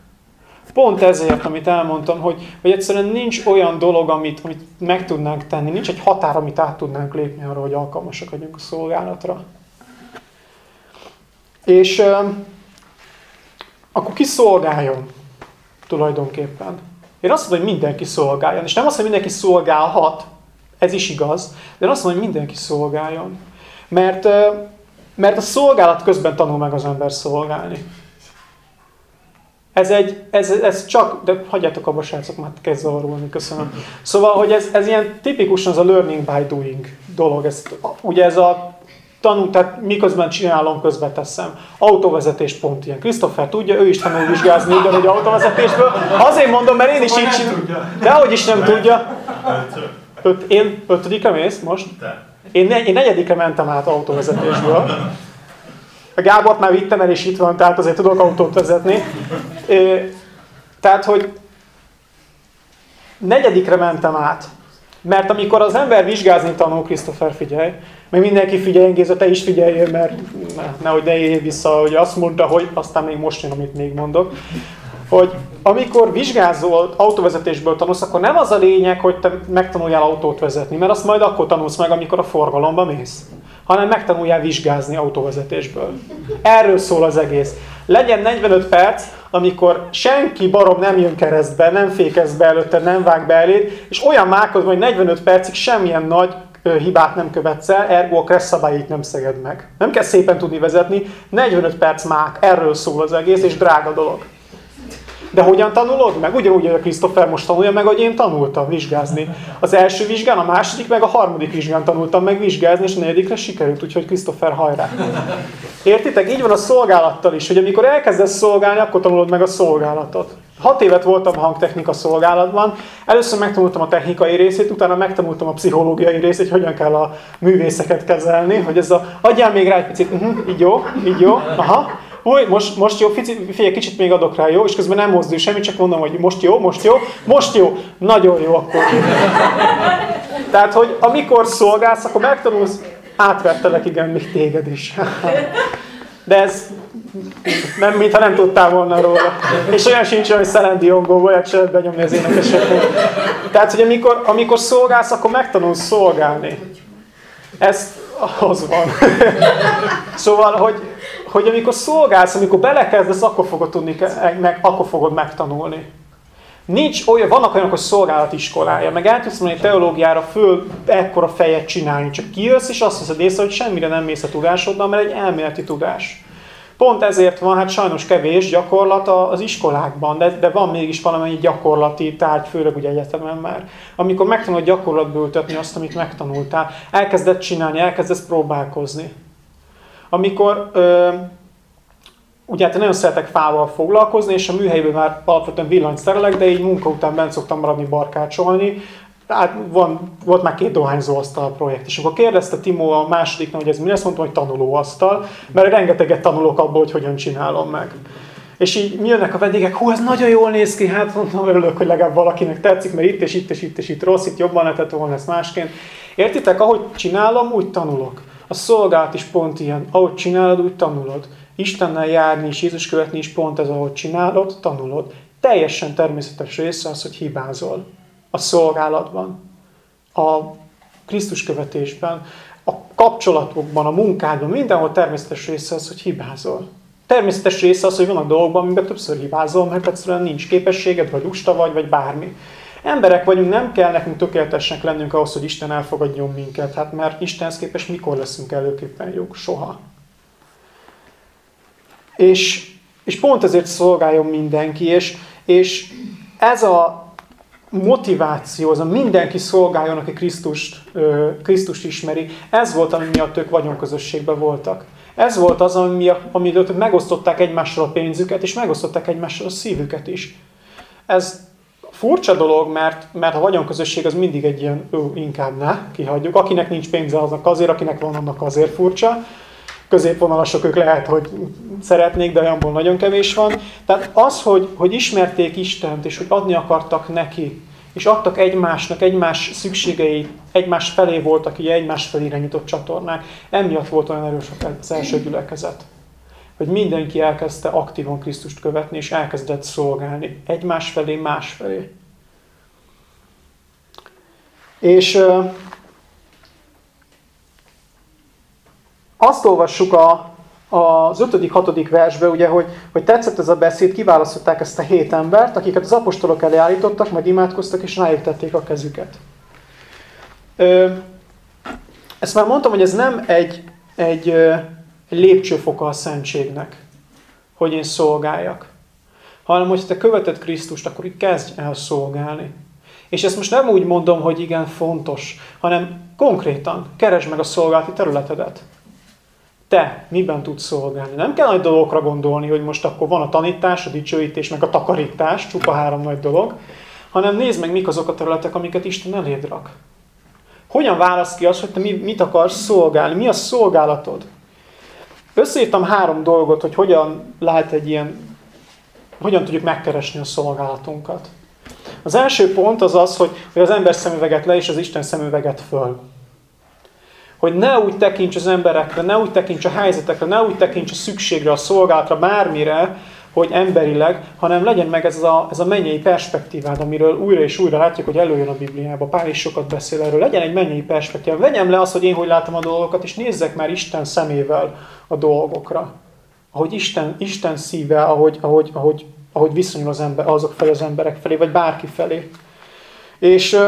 Pont ezért, amit elmondtam, hogy, hogy egyszerűen nincs olyan dolog, amit, amit meg tudnánk tenni, nincs egy határ, amit át tudnánk lépni arra, hogy alkalmasak vagyunk a szolgálatra. És ö, akkor ki szolgáljon tulajdonképpen? Én azt mondom, hogy mindenki szolgáljon. És nem azt, hogy mindenki szolgálhat, ez is igaz, de azt mondom, hogy mindenki szolgáljon. Mert, mert a szolgálat közben tanul meg az ember szolgálni. Ez, egy, ez, ez csak, de hagyjátok abba srácok, már kezd zavarulni, köszönöm. Szóval, hogy ez, ez ilyen tipikusan az a learning by doing dolog. Ez, ugye ez a tanul, tehát miközben csinálom, közben teszem. Autóvezetés pont ilyen. Christopher tudja, ő is tanul vizsgázni ugyanúgy autóvezetésből. Azért mondom, mert én is így csinálom. De hogy is nem tudja. Öt, én ötödikre mész most? Én, ne, én negyedikre mentem át autóvezetésből. A Gábort már vittem el, és itt van, tehát azért tudok autót vezetni. É, tehát, hogy negyedikre mentem át. Mert amikor az ember vizsgázni tanul, Christopher figyelj, meg mindenki figyelj, Géza, te is figyeljél, mert nehogy ne élj vissza, hogy azt mondta, hogy aztán még most jön, amit még mondok hogy amikor vizsgázol, autóvezetésből tanulsz, akkor nem az a lényeg, hogy te megtanuljál autót vezetni, mert azt majd akkor tanulsz meg, amikor a forgalomba mész, hanem megtanuljál vizsgázni autóvezetésből. Erről szól az egész. Legyen 45 perc, amikor senki barom nem jön keresztbe, nem fékez be előtte, nem vág be eléd, és olyan mákod, hogy 45 percig semmilyen nagy hibát nem követsz el, ergo a kressz nem szeged meg. Nem kell szépen tudni vezetni, 45 perc mák, erről szól az egész, és drága dolog. De hogyan tanulod meg? Ugyanúgy, hogy a Christopher most tanulja meg, hogy én tanultam vizsgázni. Az első vizsgán, a második, meg a harmadik vizsgán tanultam meg vizsgázni, és a negyedikre sikerült, úgyhogy Christopher hajrá. Értitek? Így van a szolgálattal is, hogy amikor elkezdesz szolgálni, akkor tanulod meg a szolgálatot. Hat évet voltam hangtechnika szolgálatban, először megtanultam a technikai részét, utána megtanultam a pszichológiai részét, hogy hogyan kell a művészeket kezelni, hogy ez a, adjál még rá egy picit, uh-huh, így jó, így jó, aha, Új, most, most jó, figyelj, kicsit még adok rá, jó? És közben nem mozdul semmi, csak mondom, hogy most jó, most jó, most jó, nagyon jó akkor. Tehát, hogy amikor szolgálsz, akkor megtanulsz, átvettelek, igen, még téged is. De ez nem, mintha nem tudtál volna róla. És olyan sincs, hogy Szelendi vagy se benyomni az énekeseket. Tehát, hogy amikor, amikor szolgálsz, akkor megtanulsz szolgálni. Ez az van. szóval, hogy hogy amikor szolgálsz, amikor belekezdesz, akkor fogod tudni, meg, akkor fogod megtanulni. Nincs olyan, vannak olyanok, hogy szolgálatiskolája, meg el tudsz mondani teológiára föl ekkora fejet csinálni, csak kijössz, és azt hiszed észre, hogy semmire nem mész a tudásoddal, mert egy elméleti tudás. Pont ezért van hát sajnos kevés gyakorlat az iskolákban, de, de van mégis valamennyi gyakorlati tárgy, főleg ugye egyetemen már. Amikor megtanulod gyakorlatba ültetni azt, amit megtanultál, elkezded csinálni, elkezdesz próbálkozni amikor ö, ugye hát nagyon szeretek fával foglalkozni, és a műhelyben már alapvetően villanyt szerelek, de így munka után bent szoktam maradni barkácsolni. Hát van, volt már két dohányzó asztal projekt, és akkor kérdezte Timo a másodiknak, hogy ez mi lesz, mondtam, hogy tanulóasztal, mert rengeteget tanulok abból, hogy hogyan csinálom meg. És így mi jönnek a vendégek, hú, ez nagyon jól néz ki, hát mondom, örülök, hogy legalább valakinek tetszik, mert itt és itt és itt és itt rossz, itt jobban lehetett volna ezt másként. Értitek, ahogy csinálom, úgy tanulok. A szolgálat is pont ilyen, ahogy csinálod, úgy tanulod. Istennel járni és Jézus követni is pont ez, ahogy csinálod, tanulod. Teljesen természetes része az, hogy hibázol. A szolgálatban, a Krisztus követésben, a kapcsolatokban, a munkádban, mindenhol természetes része az, hogy hibázol. Természetes része az, hogy vannak dolgokban, amiben többször hibázol, mert egyszerűen nincs képességed, vagy lusta vagy, vagy bármi. Emberek vagyunk, nem kell nekünk tökéletesnek lennünk ahhoz, hogy Isten elfogadjon minket. Hát mert Istenhez képest mikor leszünk előképpen jók? Soha. És és pont ezért szolgáljon mindenki, és, és ez a motiváció, az a mindenki szolgáljon, aki Krisztust, Krisztust ismeri, ez volt, ami miatt ők vagyonközösségben voltak. Ez volt az, ami, ami ők megosztották egymással a pénzüket, és megosztották egymással a szívüket is. Ez furcsa dolog, mert, mert a vagyonközösség az mindig egy ilyen, ő, inkább ne, kihagyjuk. Akinek nincs pénze, aznak azért, akinek van, annak azért furcsa. Középvonalasok ők lehet, hogy szeretnék, de olyanból nagyon kevés van. Tehát az, hogy, hogy ismerték Istent, és hogy adni akartak neki, és adtak egymásnak, egymás szükségei, egymás felé voltak így egymás felé irányított csatornák. Emiatt volt olyan erős az első gyülekezet. Hogy mindenki elkezdte aktívan Krisztust követni, és elkezdett szolgálni. Egymás felé, más felé. És uh, azt olvassuk a, az 5.-6. versbe, ugye, hogy, hogy tetszett ez a beszéd, kiválasztották ezt a hét embert, akiket az apostolok elé állítottak, majd imádkoztak, és rájuk a kezüket. Ö, ezt már mondtam, hogy ez nem egy, egy lépcsőfoka a szentségnek, hogy én szolgáljak. Hanem, hogy te követed Krisztust, akkor így kezdj el szolgálni. És ezt most nem úgy mondom, hogy igen, fontos, hanem konkrétan keresd meg a szolgálati területedet te miben tudsz szolgálni. Nem kell nagy dolgokra gondolni, hogy most akkor van a tanítás, a dicsőítés, meg a takarítás, csupa három nagy dolog, hanem nézd meg, mik azok a területek, amiket Isten eléd rak. Hogyan válasz ki azt, hogy te mit akarsz szolgálni? Mi a szolgálatod? Összeírtam három dolgot, hogy hogyan lehet egy ilyen, hogyan tudjuk megkeresni a szolgálatunkat. Az első pont az az, hogy, hogy az ember szemüveget le, és az Isten szemüveget föl hogy ne úgy tekints az emberekre, ne úgy tekints a helyzetekre, ne úgy tekints a szükségre, a szolgálatra, bármire, hogy emberileg, hanem legyen meg ez a, ez a mennyei perspektívád, amiről újra és újra látjuk, hogy előjön a Bibliában. Pál is sokat beszél erről. Legyen egy mennyei perspektíva. Vegyem le azt, hogy én hogy látom a dolgokat, és nézzek már Isten szemével a dolgokra. Ahogy Isten, Isten szíve, ahogy, ahogy, ahogy, ahogy viszonyul az ember, azok felé az emberek felé, vagy bárki felé. És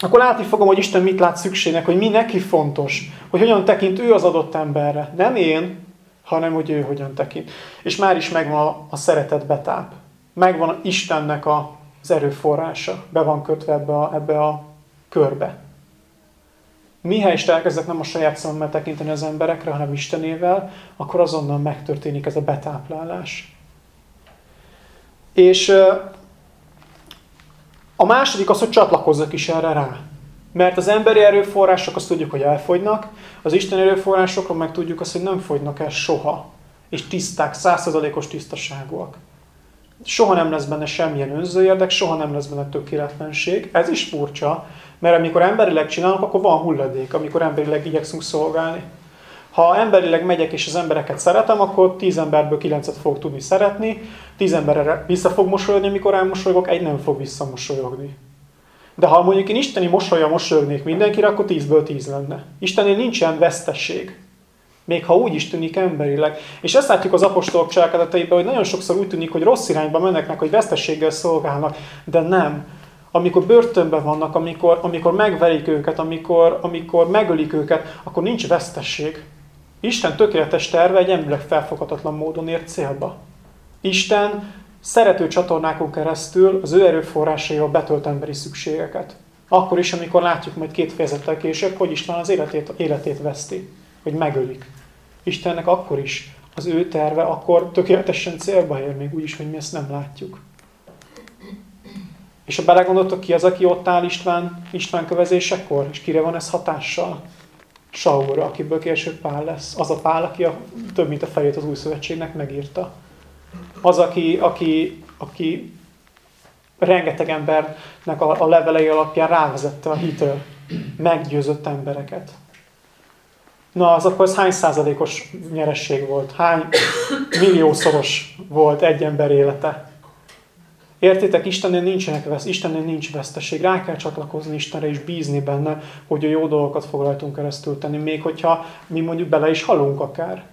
akkor látni fogom, hogy Isten mit lát szükségnek, hogy mi neki fontos, hogy hogyan tekint ő az adott emberre. Nem én, hanem hogy ő hogyan tekint. És már is megvan a, szeretet betáp. Megvan Istennek a, az erőforrása. Be van kötve ebbe a, ebbe a körbe. Mihelyest elkezdek nem a saját szememmel tekinteni az emberekre, hanem Istenével, akkor azonnal megtörténik ez a betáplálás. És a második az, hogy csatlakozzak is erre rá. Mert az emberi erőforrások azt tudjuk, hogy elfogynak, az Isten erőforrásokról meg tudjuk azt, hogy nem fogynak el soha. És tiszták, százszerzalékos tisztaságúak. Soha nem lesz benne semmilyen önzőérdek, soha nem lesz benne tökéletlenség. Ez is furcsa, mert amikor emberileg csinálunk, akkor van hulladék, amikor emberileg igyekszünk szolgálni. Ha emberileg megyek és az embereket szeretem, akkor tíz emberből kilencet fog tudni szeretni, tíz emberre vissza fog mosolyogni, amikor elmosolygok, egy nem fog visszamosolyogni. De ha mondjuk én isteni mosolya mosolyognék mindenkire, akkor tízből tíz lenne. Istennél nincsen vesztesség. Még ha úgy is tűnik emberileg. És ezt látjuk az apostolok cselekedeteiben, hogy nagyon sokszor úgy tűnik, hogy rossz irányba mennek meg, hogy vesztességgel szolgálnak, de nem. Amikor börtönben vannak, amikor, amikor megverik őket, amikor, amikor megölik őket, akkor nincs vesztesség. Isten tökéletes terve egy emberek felfoghatatlan módon ért célba. Isten szerető csatornákon keresztül az ő erőforrásaival betölt emberi szükségeket. Akkor is, amikor látjuk majd két fejezettel később, hogy Isten az életét, életét veszti, hogy megölik. Istennek akkor is az ő terve akkor tökéletesen célba ér, még úgy hogy mi ezt nem látjuk. És ha belegondoltok, ki az, aki ott áll István, István kövezésekor, és kire van ez hatással? Saulra, akiből később Pál lesz. Az a Pál, aki a, több mint a fejét az új szövetségnek megírta. Az, aki, aki, aki rengeteg embernek a, a levelei alapján rávezette a hitről. Meggyőzött embereket. Na, az akkor ez hány százalékos nyeresség volt? Hány milliószoros volt egy ember élete? Értitek, Istennél nincsenek vesz, Istennél nincs veszteség. Rá kell csatlakozni Istenre és bízni benne, hogy a jó dolgokat fog rajtunk keresztül tenni, még hogyha mi mondjuk bele is halunk akár.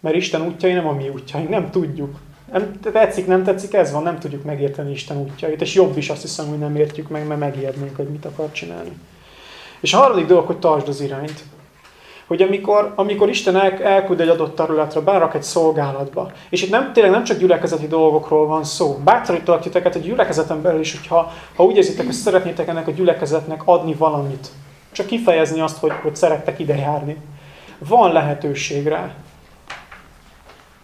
Mert Isten útjai nem a mi útjaink, nem tudjuk. Nem tetszik, nem tetszik, ez van, nem tudjuk megérteni Isten útjait, és jobb is azt hiszem, hogy nem értjük meg, mert megijednénk, hogy mit akar csinálni. És a harmadik dolog, hogy tartsd az irányt. hogy amikor, amikor Isten el, elküld egy adott területre, berak egy szolgálatba, és itt nem, tényleg nem csak gyülekezeti dolgokról van szó. Bátorítalak titeket a gyülekezeten belül is, hogyha ha úgy érzitek, hogy szeretnétek ennek a gyülekezetnek adni valamit, csak kifejezni azt, hogy, hogy szerettek ide járni. Van lehetőség rá.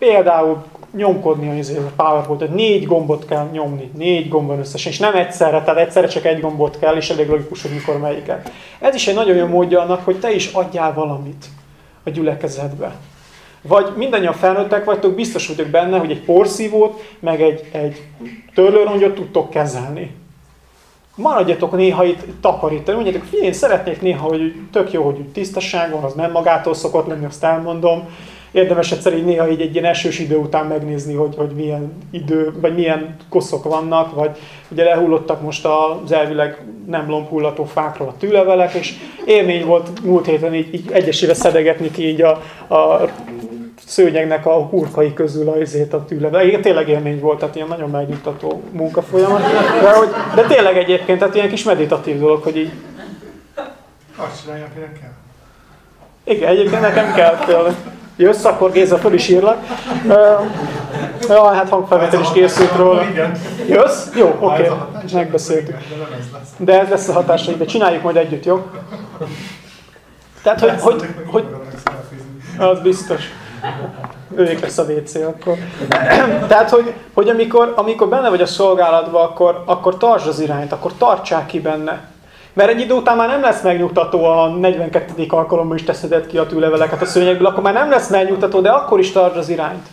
Például nyomkodni a, izé, a PowerPoint, hogy négy gombot kell nyomni, négy gombon összesen, és nem egyszerre, tehát egyszerre csak egy gombot kell, és elég logikus, hogy mikor melyiket. Ez is egy nagyon jó módja annak, hogy te is adjál valamit a gyülekezetbe. Vagy mindannyian felnőttek vagytok, biztos vagyok benne, hogy egy porszívót, meg egy, egy törlőrongyot tudtok kezelni. Maradjatok néha itt takarítani, mondjátok, figyelj, én szeretnék néha, hogy tök jó, hogy tisztaság van, az nem magától szokott lenni, azt elmondom, érdemes egyszer így néha így egy ilyen esős idő után megnézni, hogy, hogy milyen idő, vagy milyen koszok vannak, vagy ugye lehullottak most az elvileg nem lombhullató fákról a tűlevelek, és élmény volt múlt héten így, így egyesével szedegetni ki így a, a szőnyegnek a hurkai közül a izét a tűlevel. Igen, tényleg élmény volt, tehát ilyen nagyon megnyugtató munkafolyamat. De, hogy, de tényleg egyébként, tehát ilyen kis meditatív dolog, hogy így... Azt csinálják, hogy kell. Igen, egyébként nekem kell tényleg. Jössz, akkor Géza föl is írlak. Ja, hát hangfelvétel is készült róla. Jössz? Jó, oké. Okay. Megbeszéltük. De ez lesz a hatása, de csináljuk majd együtt, jó? Tehát, hogy, hogy, hogy, az biztos. Ők lesz a WC akkor. Tehát, hogy, hogy amikor, amikor benne vagy a szolgálatban, akkor, akkor tartsd az irányt, akkor tartsák ki benne. Mert egy idő után már nem lesz megnyugtató a 42. alkalommal is teszedett ki a tűleveleket a szőnyegből, akkor már nem lesz megnyugtató, de akkor is tartsd az irányt.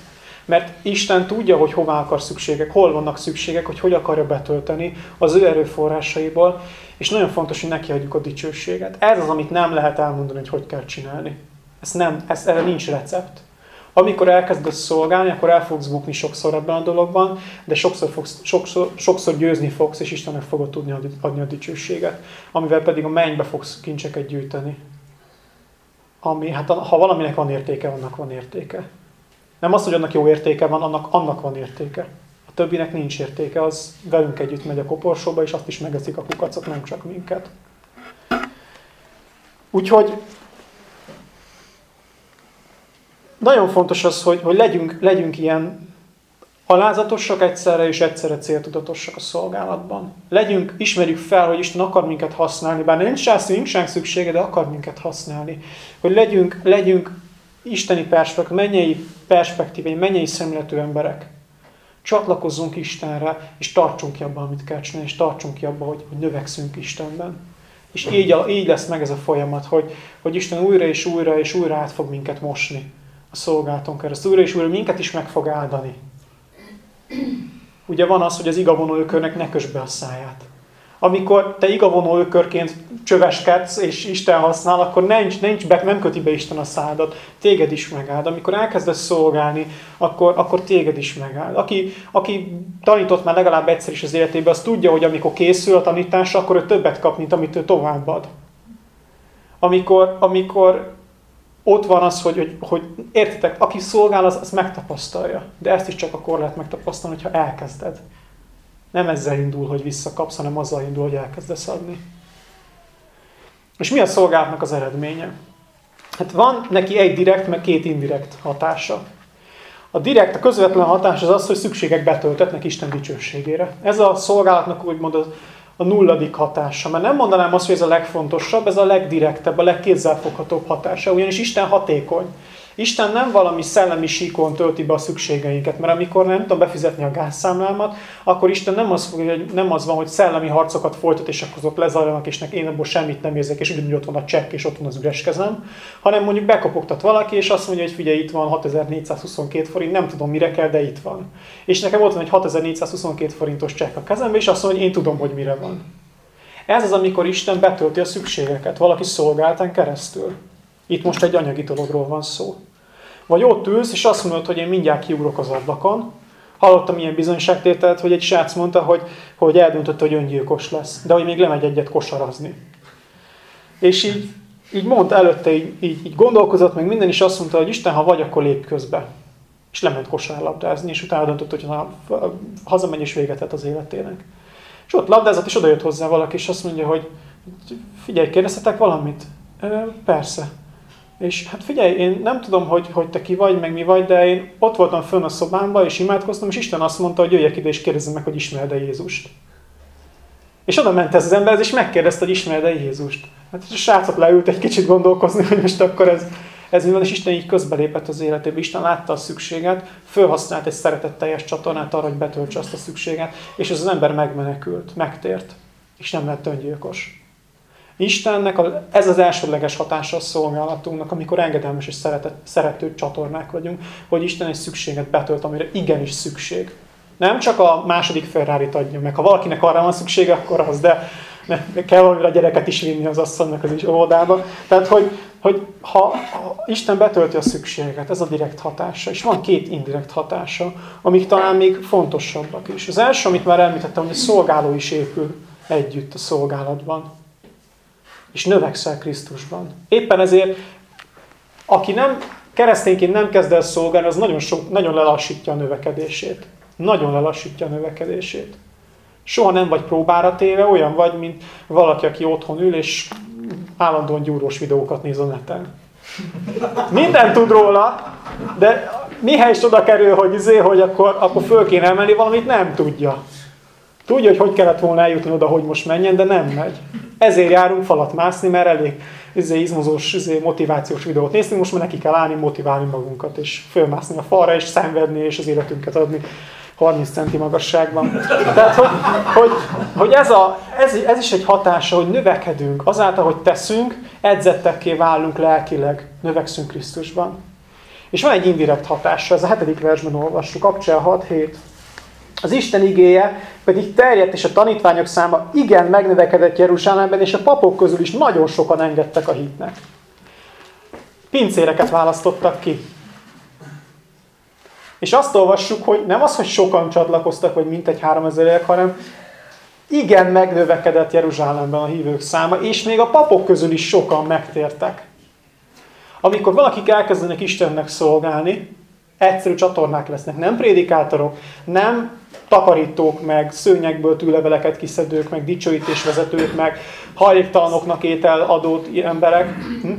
Mert Isten tudja, hogy hová akar szükségek, hol vannak szükségek, hogy hogy akarja betölteni az ő erőforrásaiból, és nagyon fontos, hogy neki adjuk a dicsőséget. Ez az, amit nem lehet elmondani, hogy hogy kell csinálni. Ez nem, ez, erre nincs recept. Amikor elkezdesz szolgálni, akkor el fogsz bukni sokszor ebben a dologban, de sokszor, fogsz, sokszor, sokszor győzni fogsz, és Istennek fogod tudni adni a dicsőséget, amivel pedig a mennybe fogsz kincseket gyűjteni. Ami, hát ha valaminek van értéke, annak van értéke. Nem az, hogy annak jó értéke van, annak, annak van értéke. A többinek nincs értéke, az velünk együtt megy a koporsóba, és azt is megeszik a kukacok, nem csak minket. Úgyhogy nagyon fontos az, hogy, hogy legyünk, legyünk ilyen alázatosak egyszerre, és egyszerre céltudatosak a szolgálatban. Legyünk, ismerjük fel, hogy Isten akar minket használni, bár nincs rá, nincs ránk szüksége, de akar minket használni. Hogy legyünk, legyünk isteni perspektív, mennyei perspektívai, mennyei szemletű emberek. Csatlakozzunk Istenre, és tartsunk ki abban, amit kell csinálni, és tartsunk ki abban, hogy, hogy növekszünk Istenben. És így, így lesz meg ez a folyamat, hogy, hogy Isten újra és újra és újra át fog minket mosni a szolgálaton keresztül. Újra és újra minket is meg fog áldani. Ugye van az, hogy az igavonó ökörnek ne kös be a száját. Amikor te igavonó csöveskedsz, és Isten használ, akkor nincs, nincs be, nem köti be Isten a szádat, téged is megáld. Amikor elkezdesz szolgálni, akkor, akkor téged is megáld. Aki, aki tanított már legalább egyszer is az életében, az tudja, hogy amikor készül a tanításra, akkor ő többet kap, mint amit ő továbbad. Amikor, amikor ott van az, hogy, hogy, hogy értitek, aki szolgál, az, az megtapasztalja. De ezt is csak akkor lehet megtapasztalni, hogyha elkezded. Nem ezzel indul, hogy visszakapsz, hanem azzal indul, hogy elkezdesz adni. És mi a szolgálatnak az eredménye? Hát van neki egy direkt, meg két indirekt hatása. A direkt, a közvetlen hatás az az, hogy szükségek betöltetnek Isten dicsőségére. Ez a szolgálatnak úgymond az, a nulladik hatása. Mert nem mondanám azt, hogy ez a legfontosabb, ez a legdirektebb, a legkézzelfoghatóbb hatása. Ugyanis Isten hatékony. Isten nem valami szellemi síkon tölti be a szükségeinket, mert amikor nem tudom befizetni a gázszámlámat, akkor Isten nem az, nem az van, hogy szellemi harcokat folytat, és akkor azok lezajlanak, és én abból semmit nem érzek, és ugyanúgy ott van a csekk, és ott van az üres kezem, hanem mondjuk bekopogtat valaki, és azt mondja, hogy figyelj, itt van 6422 forint, nem tudom mire kell, de itt van. És nekem ott van egy 6422 forintos csekk a kezembe, és azt mondja, hogy én tudom, hogy mire van. Ez az, amikor Isten betölti a szükségeket, valaki szolgáltán keresztül. Itt most egy anyagi dologról van szó. Vagy ott ülsz, és azt mondod, hogy én mindjárt kiugrok az ablakon. Hallottam ilyen bizonyságtételt, hogy egy srác mondta, hogy, hogy eldöntötte, hogy öngyilkos lesz, de hogy még lemegy egyet kosarazni. És így, így mondta előtte, így, így, így gondolkozott, meg minden is azt mondta, hogy Isten, ha vagy, akkor lép közbe. És lement kosárlabdázni, és utána döntött, hogy ha hazamegy és véget tett az életének. És ott labdázott, és odajött hozzá valaki, és azt mondja, hogy figyelj, kérdezhetek valamit? Persze És hát figyelj, én nem tudom, hogy, hogy te ki vagy, meg mi vagy, de én ott voltam fönn a szobámban, és imádkoztam, és Isten azt mondta, hogy jöjjek ide, és kérdezzem meg, hogy ismered-e Jézust. És oda ment ez az ember, és megkérdezte, hogy ismered-e Jézust. Hát a srácok leült egy kicsit gondolkozni, hogy most akkor ez, ez mi van, és Isten így közbelépett az életébe. Isten látta a szükséget, felhasznált egy szeretetteljes csatornát arra, hogy betöltse azt a szükséget, és ez az ember megmenekült, megtért, és nem lett öngyilkos. Istennek ez az elsődleges hatása a szolgálatunknak, amikor engedelmes és szeretet, szerető csatornák vagyunk, hogy Isten egy szükséget betölt, amire igenis szükség. Nem csak a második ferrari adja meg. Ha valakinek arra van szüksége, akkor az, de ne, kell valamire a gyereket is vinni az asszonynak az óvodába. Tehát, hogy, hogy ha, ha Isten betölti a szükséget, ez a direkt hatása, és van két indirekt hatása, amik talán még fontosabbak is. Az első, amit már említettem, hogy a szolgáló is épül együtt a szolgálatban és növekszel Krisztusban. Éppen ezért, aki nem keresztényként nem kezd el szolgálni, az nagyon, sok, nagyon lelassítja a növekedését. Nagyon lelassítja a növekedését. Soha nem vagy próbára téve, olyan vagy, mint valaki, aki otthon ül, és állandóan gyúrós videókat néz a neten. Minden tud róla, de mihely is oda kerül, hogy, izé, hogy akkor, akkor föl kéne emelni, valamit nem tudja. Tudja, hogy hogy kellett volna eljutni oda, hogy most menjen, de nem megy. Ezért járunk falat mászni, mert elég izé, izmozós, izé, motivációs videót nézni, most már neki kell állni, motiválni magunkat, és fölmászni a falra, és szenvedni, és az életünket adni 30 centi magasságban. Tehát, hogy, hogy, hogy ez, a, ez, ez is egy hatása, hogy növekedünk. Azáltal, hogy teszünk, edzettekké válunk lelkileg, növekszünk Krisztusban. És van egy indirekt hatása, ez a hetedik versben olvassuk, Akcsel 6-7. Az Isten igéje pedig terjedt, és a tanítványok száma igen megnövekedett Jeruzsálemben, és a papok közül is nagyon sokan engedtek a hitnek. Pincéreket választottak ki. És azt olvassuk, hogy nem az, hogy sokan csatlakoztak, vagy mintegy három ezerek, hanem igen megnövekedett Jeruzsálemben a hívők száma, és még a papok közül is sokan megtértek. Amikor valakik elkezdenek Istennek szolgálni, egyszerű csatornák lesznek, nem prédikátorok, nem takarítók, meg szőnyekből tűleveleket kiszedők, meg dicsőítésvezetők, meg hajléktalanoknak étel adót emberek. Hm?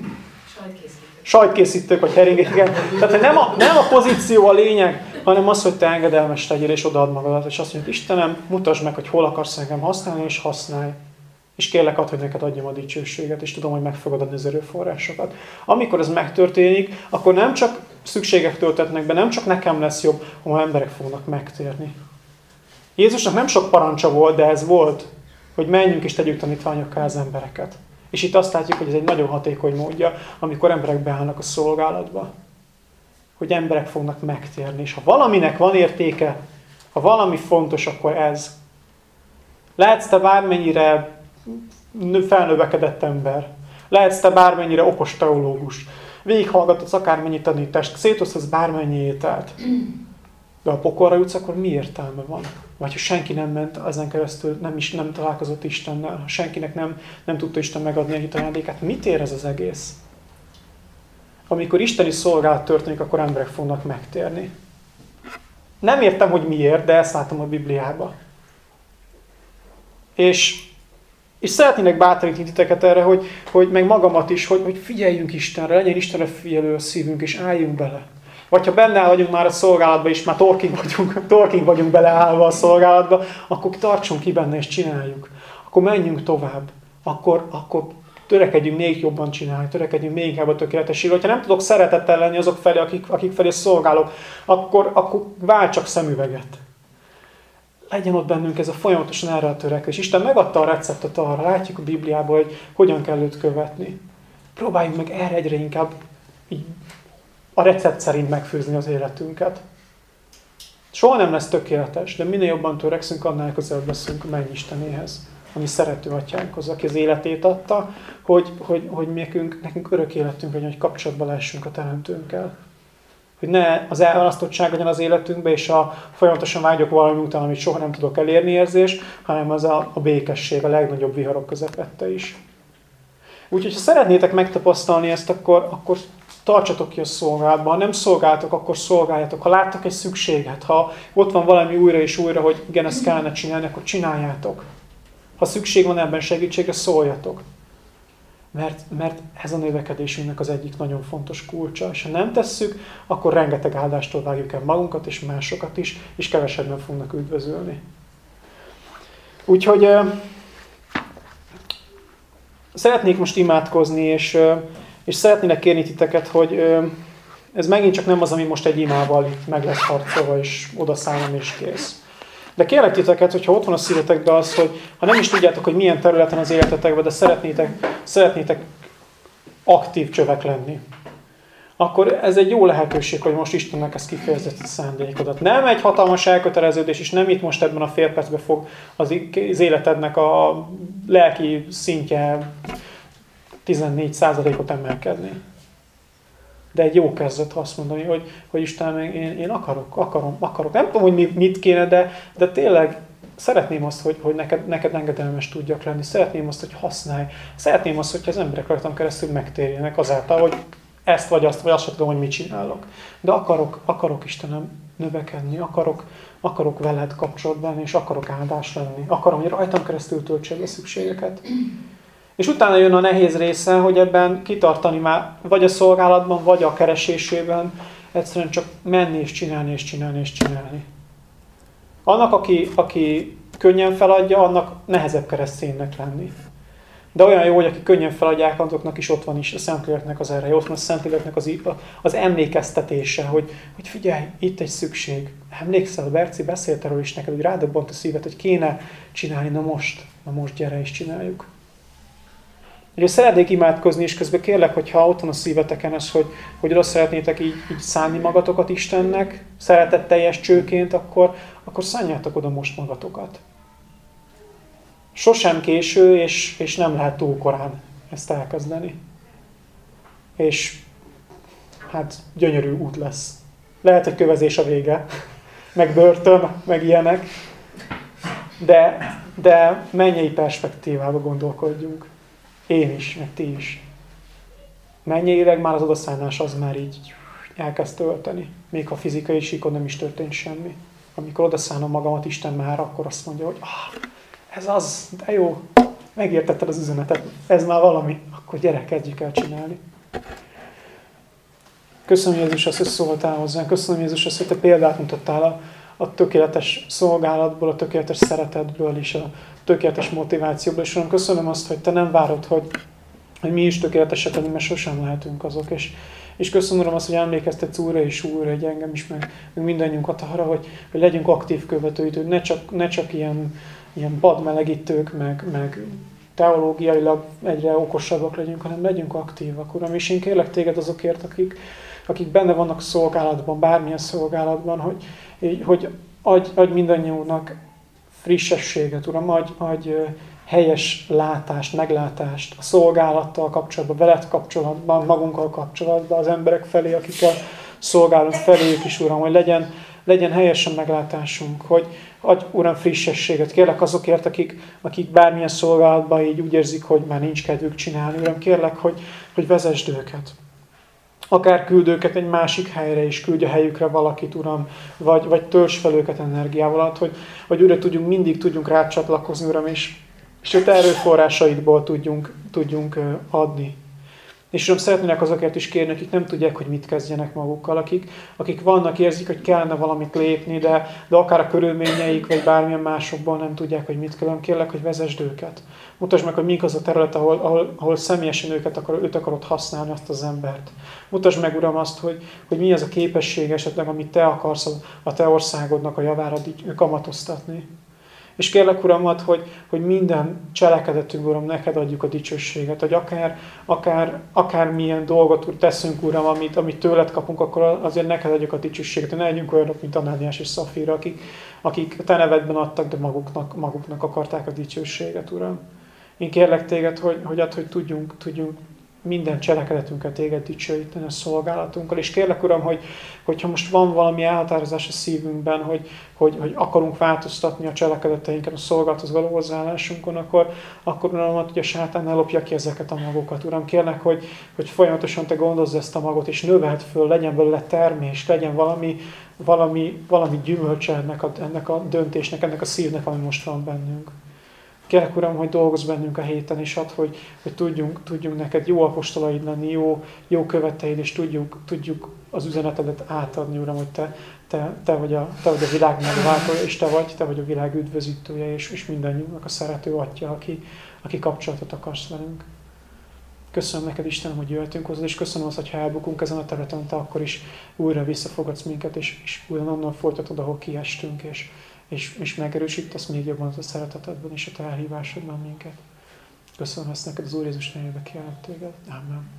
Sajtkészítők, vagy heringek, igen. Tehát nem a, nem a pozíció a lényeg, hanem az, hogy te engedelmes legyél, és odaad magadat, és azt mondja, Istenem, mutasd meg, hogy hol akarsz engem használni, és használj. És kérlek ad, hogy neked adjam a dicsőséget, és tudom, hogy meg fogod adni az erőforrásokat. Amikor ez megtörténik, akkor nem csak szükségek töltetnek be, nem csak nekem lesz jobb, hanem emberek fognak megtérni. Jézusnak nem sok parancsa volt, de ez volt, hogy menjünk és tegyük tanítványokká az embereket. És itt azt látjuk, hogy ez egy nagyon hatékony módja, amikor emberek beállnak a szolgálatba. Hogy emberek fognak megtérni. És ha valaminek van értéke, ha valami fontos, akkor ez. Lehetsz te bármennyire felnövekedett ember. Lehetsz te bármennyire okos teológus. Végighallgatsz akármennyi tanítást, szétosztasz bármennyi ételt. De ha pokolra jutsz, akkor mi értelme van? Vagy ha senki nem ment ezen keresztül, nem is nem találkozott Istennel, ha senkinek nem, nem tudta Isten megadni a hitajándékát, mit ér ez az egész? Amikor isteni szolgálat történik, akkor emberek fognak megtérni. Nem értem, hogy miért, de ezt látom a Bibliába. És, és szeretnének bátorítani titeket erre, hogy, hogy meg magamat is, hogy, hogy figyeljünk Istenre, legyen Istenre figyelő a szívünk, és álljunk bele. Vagy ha benne vagyunk már a szolgálatban, és már torking vagyunk, torking vagyunk beleállva a szolgálatba, akkor tartsunk ki benne és csináljuk. Akkor menjünk tovább. Akkor, akkor törekedjünk még jobban csinálni, törekedjünk még inkább a tökéletességre. Ha nem tudok szeretettel lenni azok felé, akik, akik felé szolgálok, akkor, akkor váltsak szemüveget. Legyen ott bennünk ez a folyamatosan erre a törekvés. Isten megadta a receptet arra, látjuk a Bibliában, hogy hogyan kell őt követni. Próbáljunk meg erre egyre inkább a recept szerint megfőzni az életünket. Soha nem lesz tökéletes, de minél jobban törekszünk, annál közelebb leszünk a mennyistenéhez, ami szerető atyánkhoz, aki az életét adta, hogy, hogy, hogy nekünk, nekünk örök életünk legyen, hogy kapcsolatban lehessünk a teremtőnkkel. Hogy ne az elhalasztottság legyen az életünkbe, és a folyamatosan vágyok valami után, amit soha nem tudok elérni érzés, hanem az a, a békesség a legnagyobb viharok közepette is. Úgyhogy ha szeretnétek megtapasztalni ezt, akkor, akkor tartsatok ki a szolgálatban. Ha nem szolgáltok, akkor szolgáljatok. Ha láttok egy szükséget, ha ott van valami újra és újra, hogy igen, ezt kellene csinálni, akkor csináljátok. Ha szükség van ebben segítségre, szóljatok. Mert, mert ez a növekedésünknek az egyik nagyon fontos kulcsa. És ha nem tesszük, akkor rengeteg áldástól vágjuk el magunkat és másokat is, és kevesebben fognak üdvözölni. Úgyhogy szeretnék most imádkozni, és, és szeretnének kérni titeket, hogy ez megint csak nem az, ami most egy imával meg lesz harcolva, és odaszállom, és kész. De kérlek titeket, hogyha ott van a szívetekben az, hogy ha nem is tudjátok, hogy milyen területen az életetekben, de szeretnétek, szeretnétek aktív csövek lenni, akkor ez egy jó lehetőség, hogy most Istennek ezt kifejezett szándékodat. Nem egy hatalmas elköteleződés, és nem itt most ebben a fél percben fog az, az életednek a lelki szintje 14%-ot emelkedni. De egy jó kezdet azt mondani, hogy, hogy Isten, én, én akarok, akarom, akarok. Nem tudom, hogy mit kéne, de, de tényleg szeretném azt, hogy, hogy neked, neked engedelmes tudjak lenni. Szeretném azt, hogy használj. Szeretném azt, hogy az emberek rajtam keresztül megtérjenek azáltal, hogy ezt vagy azt, vagy azt sem tudom, hogy mit csinálok. De akarok, akarok Istenem növekedni, akarok, akarok veled kapcsolatban, és akarok áldás lenni. Akarom, hogy rajtam keresztül töltse a szükségeket. És utána jön a nehéz része, hogy ebben kitartani már vagy a szolgálatban, vagy a keresésében, egyszerűen csak menni és csinálni és csinálni és csinálni. Annak, aki, aki könnyen feladja, annak nehezebb kereszténynek lenni. De olyan jó, hogy akik könnyen feladják, azoknak is ott van is a Szentléleknek az erre, ott van a Szentléleknek az, az emlékeztetése, hogy, hogy figyelj, itt egy szükség. Emlékszel, Berci beszélt erről is neked, hogy rádöbbant a szívet, hogy kéne csinálni, na most, na most gyere és csináljuk. Ugye szeretnék imádkozni, és közben kérlek, hogyha ott van a szíveteken ez, hogy, hogy oda szeretnétek így, így szállni magatokat Istennek, szeretetteljes csőként, akkor, akkor szálljátok oda most magatokat. Sosem késő, és, és nem lehet túl korán ezt elkezdeni. És hát gyönyörű út lesz. Lehet, hogy kövezés a vége, meg börtön, meg ilyenek, de, de mennyei perspektívába gondolkodjunk. Én is, meg ti is. Mennyeileg már az odaszállás az már így elkezd tölteni. Még ha fizikai síkon nem is történt semmi. Amikor odaszállom magamat Isten már, akkor azt mondja, hogy ah, ez az, de jó, megértetted az üzenetet, ez már valami, akkor gyere, kezdjük el csinálni. Köszönöm Jézus azt, hogy szóltál hozzánk. Köszönöm Jézus azt, hogy te példát mutattál a, a tökéletes szolgálatból, a tökéletes szeretetből és a tökéletes motivációból. És köszönöm azt, hogy te nem várod, hogy, hogy mi is tökéletesek vagyunk, mert sosem lehetünk azok. És, és köszönöm azt, hogy emlékeztetsz újra és újra, hogy engem is, meg, meg mindannyiunkat arra, hogy, hogy legyünk aktív követőid, hogy ne csak, ne csak ilyen, ilyen badmelegítők, meg, meg teológiailag egyre okosabbak legyünk, hanem legyünk aktívak, Uram. És én kérlek téged azokért, akik, akik benne vannak szolgálatban, bármilyen szolgálatban, hogy, hogy adj, adj mindannyiunknak frissességet, Uram, adj, adj helyes látást, meglátást a szolgálattal kapcsolatban, veled kapcsolatban, magunkkal kapcsolatban, az emberek felé, akikkel szolgálunk feléjük is, Uram, hogy legyen, legyen helyesen meglátásunk, hogy adj, Uram, frissességet. Kérlek azokért, akik, akik bármilyen szolgálatban így úgy érzik, hogy már nincs kedvük csinálni, Uram, kérlek, hogy, hogy vezesd őket. Akár küld őket egy másik helyre, és küldj a helyükre valakit, Uram, vagy, vagy tölts fel őket energiával, hogy, hogy Uram, tudjunk, mindig tudjunk rácsatlakozni, Uram, és, és őt erőforrásaidból tudjunk, tudjunk adni. És Uram, szeretnének azokért is kérni, akik nem tudják, hogy mit kezdjenek magukkal, akik, akik vannak, érzik, hogy kellene valamit lépni, de, de akár a körülményeik, vagy bármilyen másokból nem tudják, hogy mit kell. Kérlek, hogy vezesd őket. Mutasd meg, hogy mik az a terület, ahol, ahol, ahol személyesen őket akar, őt akarod használni, azt az embert. Mutasd meg, Uram, azt, hogy, hogy mi az a képesség esetleg, amit Te akarsz a Te országodnak a javára kamatoztatni. És kérlek, Uramat, hogy, hogy minden cselekedetünk, Uram, neked adjuk a dicsőséget, hogy akár, akár, akár milyen dolgot teszünk, Uram, amit, amit tőled kapunk, akkor azért neked adjuk a dicsőséget. Ne legyünk olyanok, mint Anániás és Szafira, akik, akik te nevedben adtak, de maguknak, maguknak akarták a dicsőséget, Uram. Én kérlek téged, hogy, hogy add, hogy tudjunk, tudjunk minden cselekedetünket téged dicsőíteni a szolgálatunkkal. És kérlek, Uram, hogy, hogyha most van valami elhatározás a szívünkben, hogy, hogy, hogy akarunk változtatni a cselekedeteinken, a szolgálathoz való hozzáállásunkon, akkor, akkor Uram, hogy a sátán ne lopja ki ezeket a magokat. Uram, kérlek, hogy, hogy folyamatosan te gondozz ezt a magot, és növeld föl, legyen belőle termés, legyen valami, valami, valami gyümölcse ennek a, ennek a döntésnek, ennek a szívnek, ami most van bennünk. Kérlek, Uram, hogy dolgozz bennünk a héten, és add, hogy, hogy tudjunk, tudjunk neked jó apostolaid lenni, jó, jó követeid, és tudjuk, tudjuk az üzenetedet átadni, Uram, hogy te, te, te, vagy, a, te vagy a világ megváltója, és te vagy, te vagy a világ üdvözítője, és, és mindannyiunknak a szerető atya, aki, aki kapcsolatot akarsz velünk. Köszönöm neked, Istenem, hogy jöhetünk hozzá, és köszönöm azt, hogy ha elbukunk ezen a területen, te akkor is újra visszafogadsz minket, és, és újra onnan folytatod, ahol kiestünk, és, és, és megerősítesz még jobban az a szeretetedben és a te elhívásodban minket. Köszönöm ezt neked az Úr Jézus nevében kijelent téged. Amen.